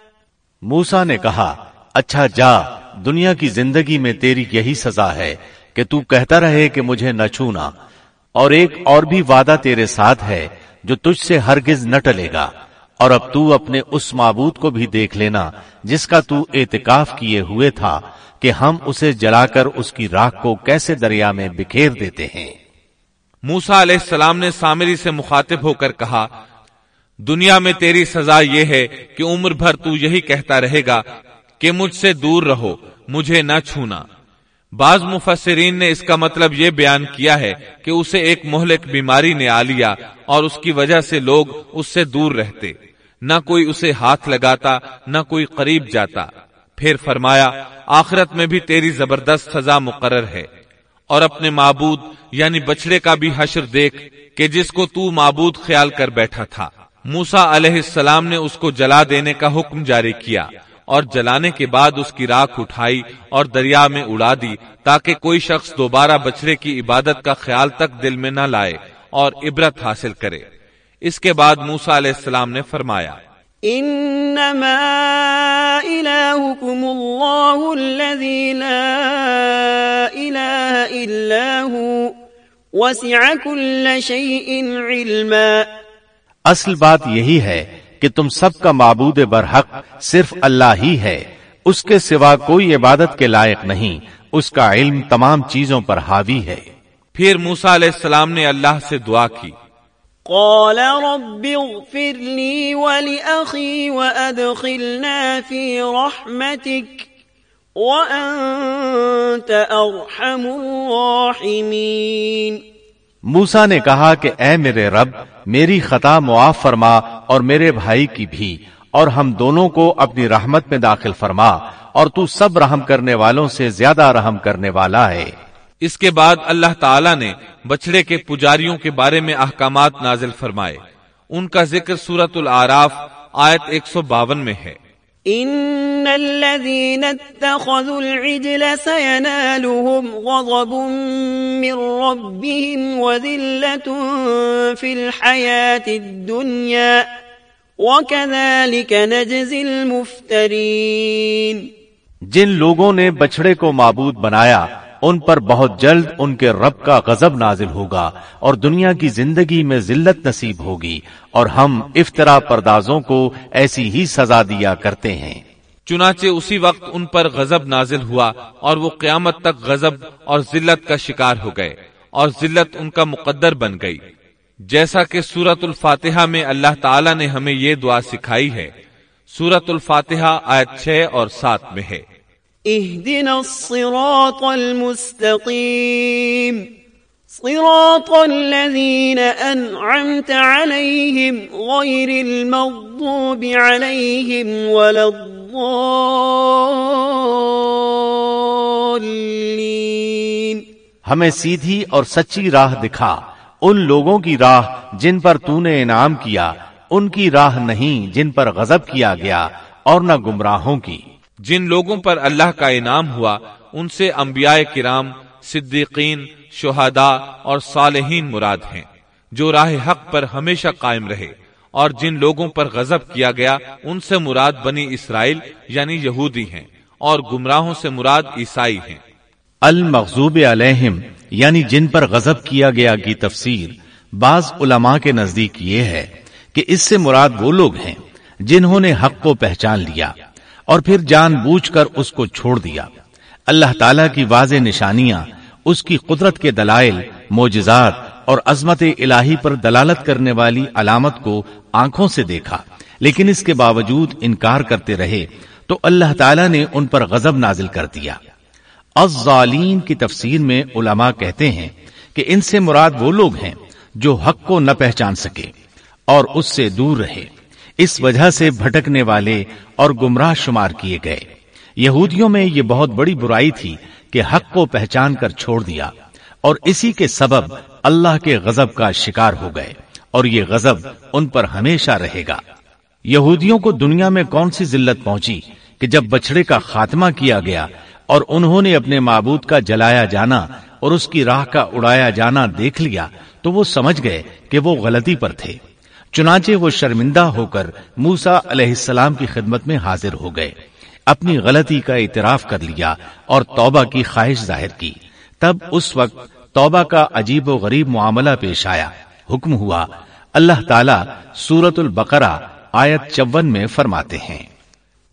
موسا نے کہا اچھا جا، دنیا کی زندگی میں تیری یہی سزا ہے کہ تو کہتا رہے کہ مجھے نہ چھونا۔ اور ایک اور بھی وعدہ تیرے ساتھ ہے جو تجھ سے ہرگز نہ ٹلے گا۔ اور اب تو اپنے اس معبود کو بھی دیکھ لینا جس کا تو اعتکاف کیے ہوئے تھا کہ ہم اسے جلا کر اس کی راک کو کیسے دریا میں بکھیر دیتے ہیں۔ موسا علیہ السلام نے سامری سے مخاطب ہو کر کہا دنیا میں تیری سزا یہ ہے کہ عمر بھر تو یہی کہتا رہے گا کہ مجھ سے دور رہو، مجھے نہ چھونا۔ بعض مفسرین نے اس کا مطلب یہ بیان کیا ہے کہ اسے ایک مہلک بیماری نے آ لیا اور اس کی وجہ سے لوگ اس سے دور رہتے۔ نہ کوئی اسے ہاتھ لگاتا، نہ کوئی قریب جاتا۔ پھر فرمایا، آخرت میں بھی تیری زبردست سزا مقرر ہے۔ اور اپنے معبود یعنی بچڑے کا بھی حشر دیکھ کہ جس کو تو معبود خیال کر بیٹھا تھا۔ موسا علیہ السلام نے اس کو جلا دینے کا حکم جاری کیا اور جلانے کے بعد اس کی راکھ اٹھائی اور دریا میں اڑا دی تاکہ کوئی شخص دوبارہ بچڑے کی عبادت کا خیال تک دل میں نہ لائے اور عبرت حاصل کرے۔ اس کے بعد موسا علیہ السلام نے فرمایا، انما الہکم اللہ الذی لا الہ الا ہو، وسع کل شیء علما۔ اصل بات یہی ہے کہ تم سب کا معبود برحق صرف اللہ ہی ہے۔ اس کے سوا کوئی عبادت کے لائق نہیں۔ اس کا علم تمام چیزوں پر حاوی ہے۔ پھر موسا علیہ السلام نے اللہ سے دعا کی۔ قال رب اغفر لي ولأخي وأدخلنا في رحمتك وأنت أرحم الراحمين۔ موسا نے کہا کہ اے میرے رب میری خطا معاف فرما اور میرے بھائی کی بھی، اور ہم دونوں کو اپنی رحمت میں داخل فرما، اور تو سب رحم کرنے والوں سے زیادہ رحم کرنے والا ہے۔ اس کے بعد اللہ تعالی نے بچڑے کے پجاریوں کے بارے میں احکامات نازل فرمائے۔ ان کا ذکر سورت العراف آیت 152 میں ہے۔ ان الذين اتخذوا العجل سينالهم غضب من ربهم وذلة في الحياة الدنيا وكذلك نجزي المفترين جن لوگوں نے بچڑے کو معبود بنایا ان پر بہت جلد ان کے رب کا غضب نازل ہوگا اور دنیا کی زندگی میں ذلت نصیب ہوگی اور ہم افطرا پردازوں کو ایسی ہی سزا دیا کرتے ہیں۔ چنانچہ اسی وقت ان پر غضب نازل ہوا اور وہ قیامت تک غضب اور ذلت کا شکار ہو گئے اور ذلت ان کا مقدر بن گئی۔ جیسا کہ سورت الفاتحہ میں اللہ تعالی نے ہمیں یہ دعا سکھائی ہے۔ سورت الفاتحہ آیت چھ اور سات میں ہے۔ اهدنا الصراط المستقيم. صراط الذين أنعمت عليهم غير المغضوب عليهم ولا الضالين. ہمیں سیدھی اور سچی راہ دکھا، ان لوگوں کی راہ جن پر تو نے انعام کیا، ان کی راہ نہیں جن پر غضب کیا گیا اور نہ گمراہوں کی۔ جن لوگوں پر اللہ کا انعام ہوا، ان سے انبیاء کرام، صدیقین، شہداء اور صالحین مراد ہیں، جو راہ حق پر ہمیشہ قائم رہے۔ اور جن لوگوں پر غضب کیا گیا، ان سے مراد بنی اسرائیل یعنی یہودی ہیں، اور گمراہوں سے مراد عیسائی ہیں۔ المغضوب علیہم یعنی جن پر غضب کیا گیا کی تفسیر بعض علماء کے نزدیک یہ ہے کہ اس سے مراد وہ لوگ ہیں جنہوں نے حق کو پہچان لیا۔ اور پھر جان بوجھ کر اس کو چھوڑ دیا۔ اللہ تعالی کی واضح نشانیاں، اس کی قدرت کے دلائل موجزات اور عظمت الہی پر دلالت کرنے والی علامت کو آنکھوں سے دیکھا۔ لیکن اس کے باوجود انکار کرتے رہے تو اللہ تعالی نے ان پر غضب نازل کر دیا۔ الظالین کی تفسیر میں علماء کہتے ہیں کہ ان سے مراد وہ لوگ ہیں جو حق کو نہ پہچان سکے اور اس سے دور رہے۔ اس وجہ سے بھٹکنے والے اور گمراہ شمار کیے گئے۔ یہودیوں میں یہ بہت بڑی برائی تھی کہ حق کو پہچان کر چھوڑ دیا اور اسی کے سبب اللہ کے غضب کا شکار ہو گئے اور یہ غضب ان پر ہمیشہ رہے گا۔ یہودیوں کو دنیا میں کون سی ذلت پہنچی کہ جب بچڑے کا خاتمہ کیا گیا اور انہوں نے اپنے معبود کا جلایا جانا اور اس کی راہ کا اڑایا جانا دیکھ لیا تو وہ سمجھ گئے کہ وہ غلطی پر تھے۔ چنانچہ وہ شرمندہ ہو کر موسا علیہ السلام کی خدمت میں حاضر ہو گئے۔ اپنی غلطی کا اعتراف کر لیا اور توبہ کی خواہش ظاہر کی۔ تب اس وقت توبہ کا عجیب و غریب معاملہ پیش آیا۔ حکم ہوا، اللہ تعالی سورت البقرہ آیت چون میں فرماتے ہیں۔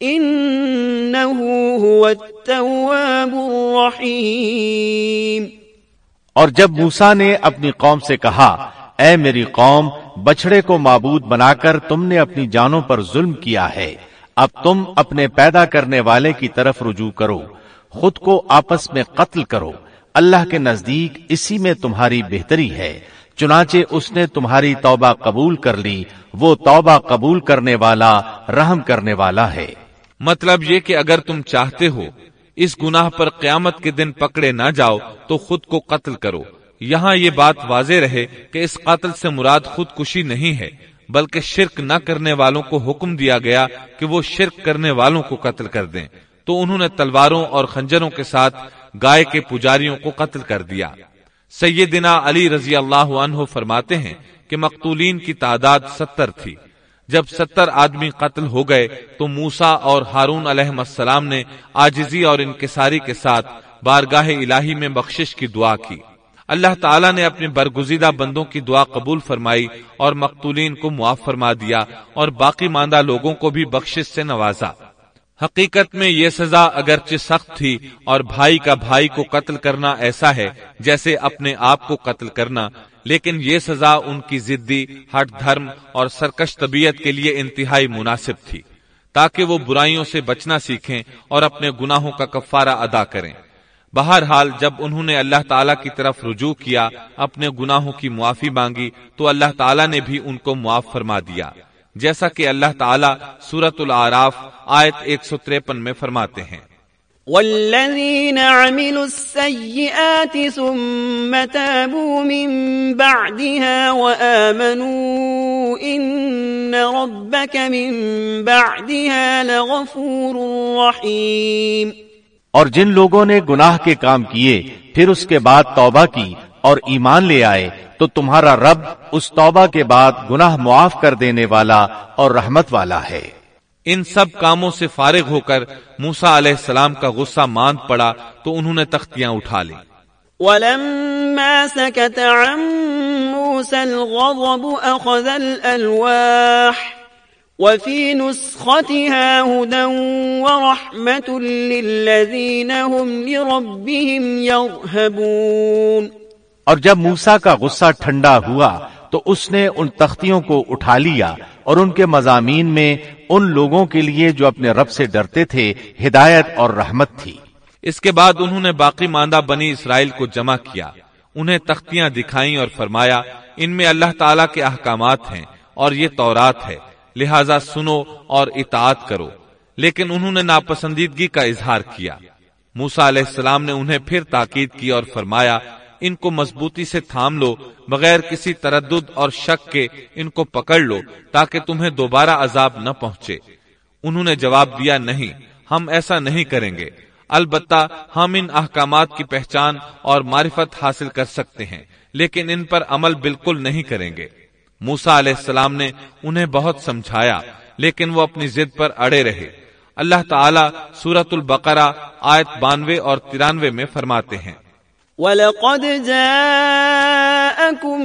انه هو التواب الرحيم۔ اور جب موسا نے اپنی قوم سے کہا، اے میری قوم بچڑے کو معبود بنا کر تم نے اپنی جانوں پر ظلم کیا ہے، اب تم اپنے پیدا کرنے والے کی طرف رجوع کرو، خود کو آپس میں قتل کرو، اللہ کے نزدیک اسی میں تمہاری بہتری ہے، چنانچہ اس نے تمہاری توبہ قبول کر لی، وہ توبہ قبول کرنے والا، رحم کرنے والا ہے۔ مطلب یہ کہ اگر تم چاہتے ہو اس گناہ پر قیامت کے دن پکڑے نہ جاؤ، تو خود کو قتل کرو۔ یہاں یہ بات واضح رہے کہ اس قتل سے مراد خودکشی نہیں ہے، بلکہ شرک نہ کرنے والوں کو حکم دیا گیا کہ وہ شرک کرنے والوں کو قتل کر دیں۔ تو انہوں نے تلواروں اور خنجروں کے ساتھ گائے کے پجاریوں کو قتل کر دیا۔ سیدنا علی رضی اللہ عنہ فرماتے ہیں کہ مقتولین کی تعداد ستر تھی۔ جب ستر آدمی قتل ہو گئے تو موسا اور ہارون علیہ السلام نے آجزی اور انکساری کے ساتھ بارگاہ الہی میں بخشش کی دعا کی۔ اللہ تعالیٰ نے اپنے برگزیدہ بندوں کی دعا قبول فرمائی اور مقتولین کو معاف فرما دیا اور باقی ماندہ لوگوں کو بھی بخشش سے نوازا۔ حقیقت میں یہ سزا اگرچہ سخت تھی اور بھائی کا بھائی کو قتل کرنا ایسا ہے جیسے اپنے آپ کو قتل کرنا، لیکن یہ سزا ان کی ضدی ہٹ دھرم اور سرکش طبیعت کے لیے انتہائی مناسب تھی، تاکہ وہ برائیوں سے بچنا سیکھیں اور اپنے گناہوں کا کفارہ ادا کریں۔ بہرحال جب انہوں نے اللہ تعالیٰ کی طرف رجوع کیا، اپنے گناہوں کی معافی مانگی، تو اللہ تعالیٰ نے بھی ان کو معاف فرما دیا۔ جیسا کہ اللہ تعالیٰ سورت العراف آیت 153 میں فرماتے ہیں۔ والذین عملوا السیئات ثم تابوا من بعدها وآمنوا ان ربك من بعدها لغفور رحیم اور جن لوگوں نے گناہ کے کام کیے پھر اس کے بعد توبہ کی۔ اور ایمان لے آئے تو تمہارا رب اس توبہ کے بعد گناہ معاف کر دینے والا اور رحمت والا ہے۔ ان سب کاموں سے فارغ ہو کر موسا علیہ السلام کا غصہ ماند پڑا تو انہوں نے تختیاں اٹھا لی ولما سكت عن موسى الغضب أخذ الألواح وفي نسختها هدى ورحمة للذين هم لربهم يرهبون اور جب موسا کا غصہ ٹھنڈا ہوا تو اس نے ان تختیوں کو اٹھا لیا اور ان کے مضامین میں ان لوگوں کے لیے جو اپنے رب سے ڈرتے تھے ہدایت اور رحمت تھی۔ اس کے بعد انہوں نے باقی ماندہ بنی اسرائیل کو جمع کیا، انہیں تختیاں دکھائیں اور فرمایا، ان میں اللہ تعالیٰ کے احکامات ہیں اور یہ تورات ہے، لہذا سنو اور اطاعت کرو۔ لیکن انہوں نے ناپسندیدگی کا اظہار کیا۔ موسا علیہ السلام نے انہیں پھر تاکید کی اور فرمایا ان کو مضبوطی سے تھام لو، بغیر کسی تردد اور شک کے ان کو پکڑ لو، تاکہ تمہیں دوبارہ عذاب نہ پہنچے۔ انہوں نے جواب دیا، نہیں، ہم ایسا نہیں کریں گے۔ البتہ ہم ان احکامات کی پہچان اور معرفت حاصل کر سکتے ہیں، لیکن ان پر عمل بالکل نہیں کریں گے۔ موسا علیہ السلام نے انہیں بہت سمجھایا، لیکن وہ اپنی ضد پر اڑے رہے۔ اللہ تعالیٰ سورت البقرہ آیت بانوے اور ترانوے میں فرماتے ہیں۔ وَلَقَدْ جَاءَكُم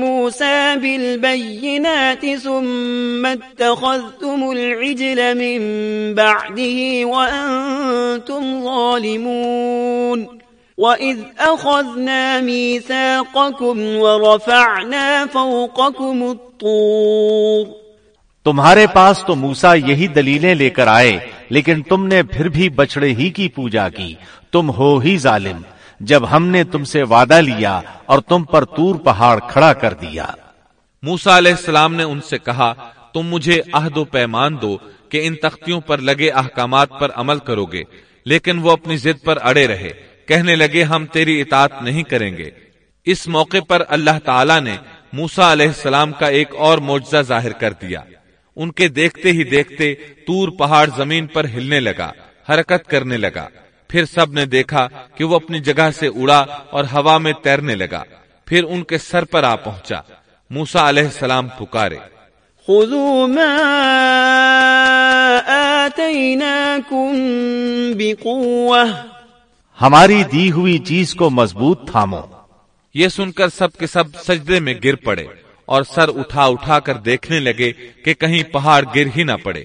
مُوسَى بِالْبَيِّنَاتِ ثُمَّ اتَّخَذْتُمُ الْعِجْلَ مِن بَعْدِهِ وَأَنْتُمْ ظَالِمُونَ وَإِذْ أَخَذْنَا مِيثَاقَكُمْ وَرَفَعْنَا فَوْقَكُمُ الطُّورَ تمہارے پاس تو موسا یہی دلیلیں لے کر آئے، لیکن تم نے پھر بھی بچڑے ہی کی پوجا کی، تم ہو ہی ظالم۔ جب ہم نے تم سے وعدہ لیا اور تم پر تور پہاڑ کھڑا کر دیا۔ موسا علیہ السلام نے ان سے کہا، تم مجھے عہد و پیمان دو کہ ان تختیوں پر لگے احکامات پر عمل کرو گے، لیکن وہ اپنی ضد پر اڑے رہے۔ کہنے لگے، ہم تیری اطاعت نہیں کریں گے۔ اس موقع پر اللہ تعالی نے موسا علیہ السلام کا ایک اور معجزہ ظاہر کر دیا۔ ان کے دیکھتے ہی دیکھتے تور پہاڑ زمین پر ہلنے لگا، حرکت کرنے لگا۔ پھر سب نے دیکھا کہ وہ اپنی جگہ سے اڑا اور ہوا میں تیرنے لگا۔ پھر ان کے سر پر آ پہنچا۔ موسا علیہ السلام پکارے۔ خذوا ما آتيناكم بقوة۔ ہماری دی ہوئی چیز کو مضبوط تھامو۔ یہ سن کر سب کے سب سجدے میں گر پڑے اور سر اٹھا اٹھا کر دیکھنے لگے کہ کہیں پہاڑ گر ہی نہ پڑے۔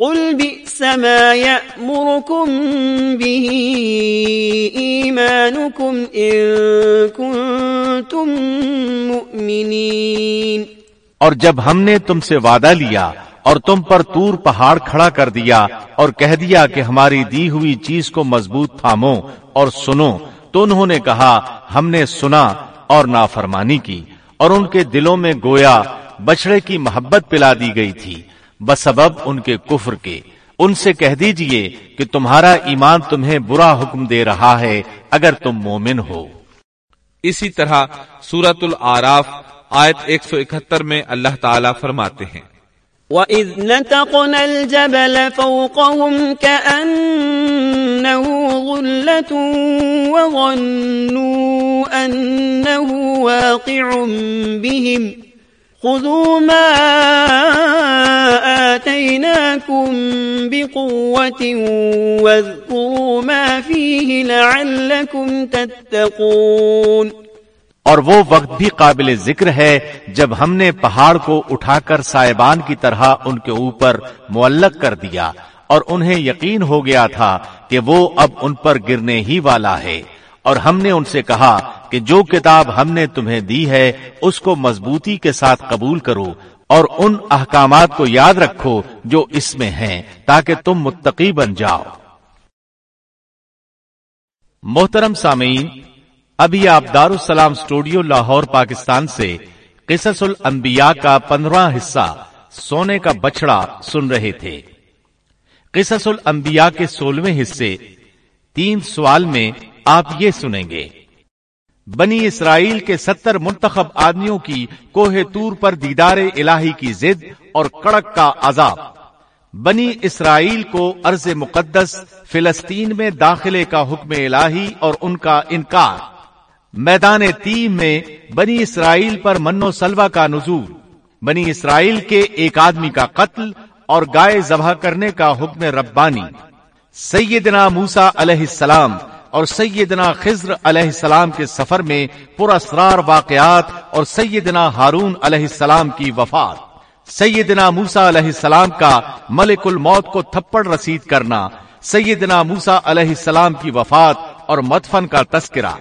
قل بئس ما يأمركم به إيمانكم إن كنتم مؤمنين اور جب ہم نے تم سے وعدہ لیا اور تم پر تور پہاڑ کھڑا کر دیا اور کہہ دیا کہ ہماری دی ہوئی چیز کو مضبوط تھامو اور سنو، تو انہوں نے کہا، ہم نے سنا اور نافرمانی کی اور ان کے دلوں میں گویا بچڑے کی محبت پلا دی گئی تھی۔ بسبب ان کے کفر کے۔ ان سے کہہ دیجیے کہ تمہارا ایمان تمہیں برا حکم دے رہا ہے اگر تم مومن ہو۔ اسی طرح سورت العراف آیت 171 میں اللہ تعالیٰ فرماتے ہیں۔ وَإِذْ نَتَقْنَا الْجَبَلَ فَوْقَهُمْ كَأَنَّهُ ظُلَّةٌ وَظَنُّوا أَنَّهُ واقع بِهِمْ۔ خذوا ما آتيناكم بقوة واذكروا ما فيه لعلكم تتقون اور وہ وقت بھی قابل ذکر ہے جب ہم نے پہاڑ کو اٹھا کر سائبان کی طرح ان کے اوپر معلق کر دیا اور انہیں یقین ہو گیا تھا کہ وہ اب ان پر گرنے ہی والا ہے۔ اور ہم نے ان سے کہا کہ جو کتاب ہم نے تمہیں دی ہے، اس کو مضبوطی کے ساتھ قبول کرو اور ان احکامات کو یاد رکھو جو اس میں ہیں، تاکہ تم متقی بن جاؤ۔ محترم سامعین، ابھی آپ دارالسلام اسٹوڈیو لاہور، پاکستان سے قصص الانبیاء کا پندرہ حصہ، سونے کا بچڑا سن رہے تھے۔ قصص الانبیاء کے سولہویں حصے، تین سوال میں آپ یہ سنیں گے۔ بنی اسرائیل کے ستر منتخب آدمیوں کی کوہ تور پر دیدار الہی کی زد اور کڑک کا عذاب۔ بنی اسرائیل کو عرض مقدس فلسطین میں داخلے کا حکم الہی اور ان کا انکار۔ میدان تیم میں بنی اسرائیل پر من و سلوا کا نزول۔ بنی اسرائیل کے ایک آدمی کا قتل اور گائے ذبح کرنے کا حکم ربانی۔ سیدنا موسا علیہ السلام اور سیدنا خضر علیہ السلام کے سفر میں پراسرار واقعات اور سیدنا ہارون علیہ السلام کی وفات۔ سیدنا موسا علیہ السلام کا ملک الموت کو تھپڑ رسید کرنا، سیدنا موسا علیہ السلام کی وفات اور مدفن کا تذکرہ۔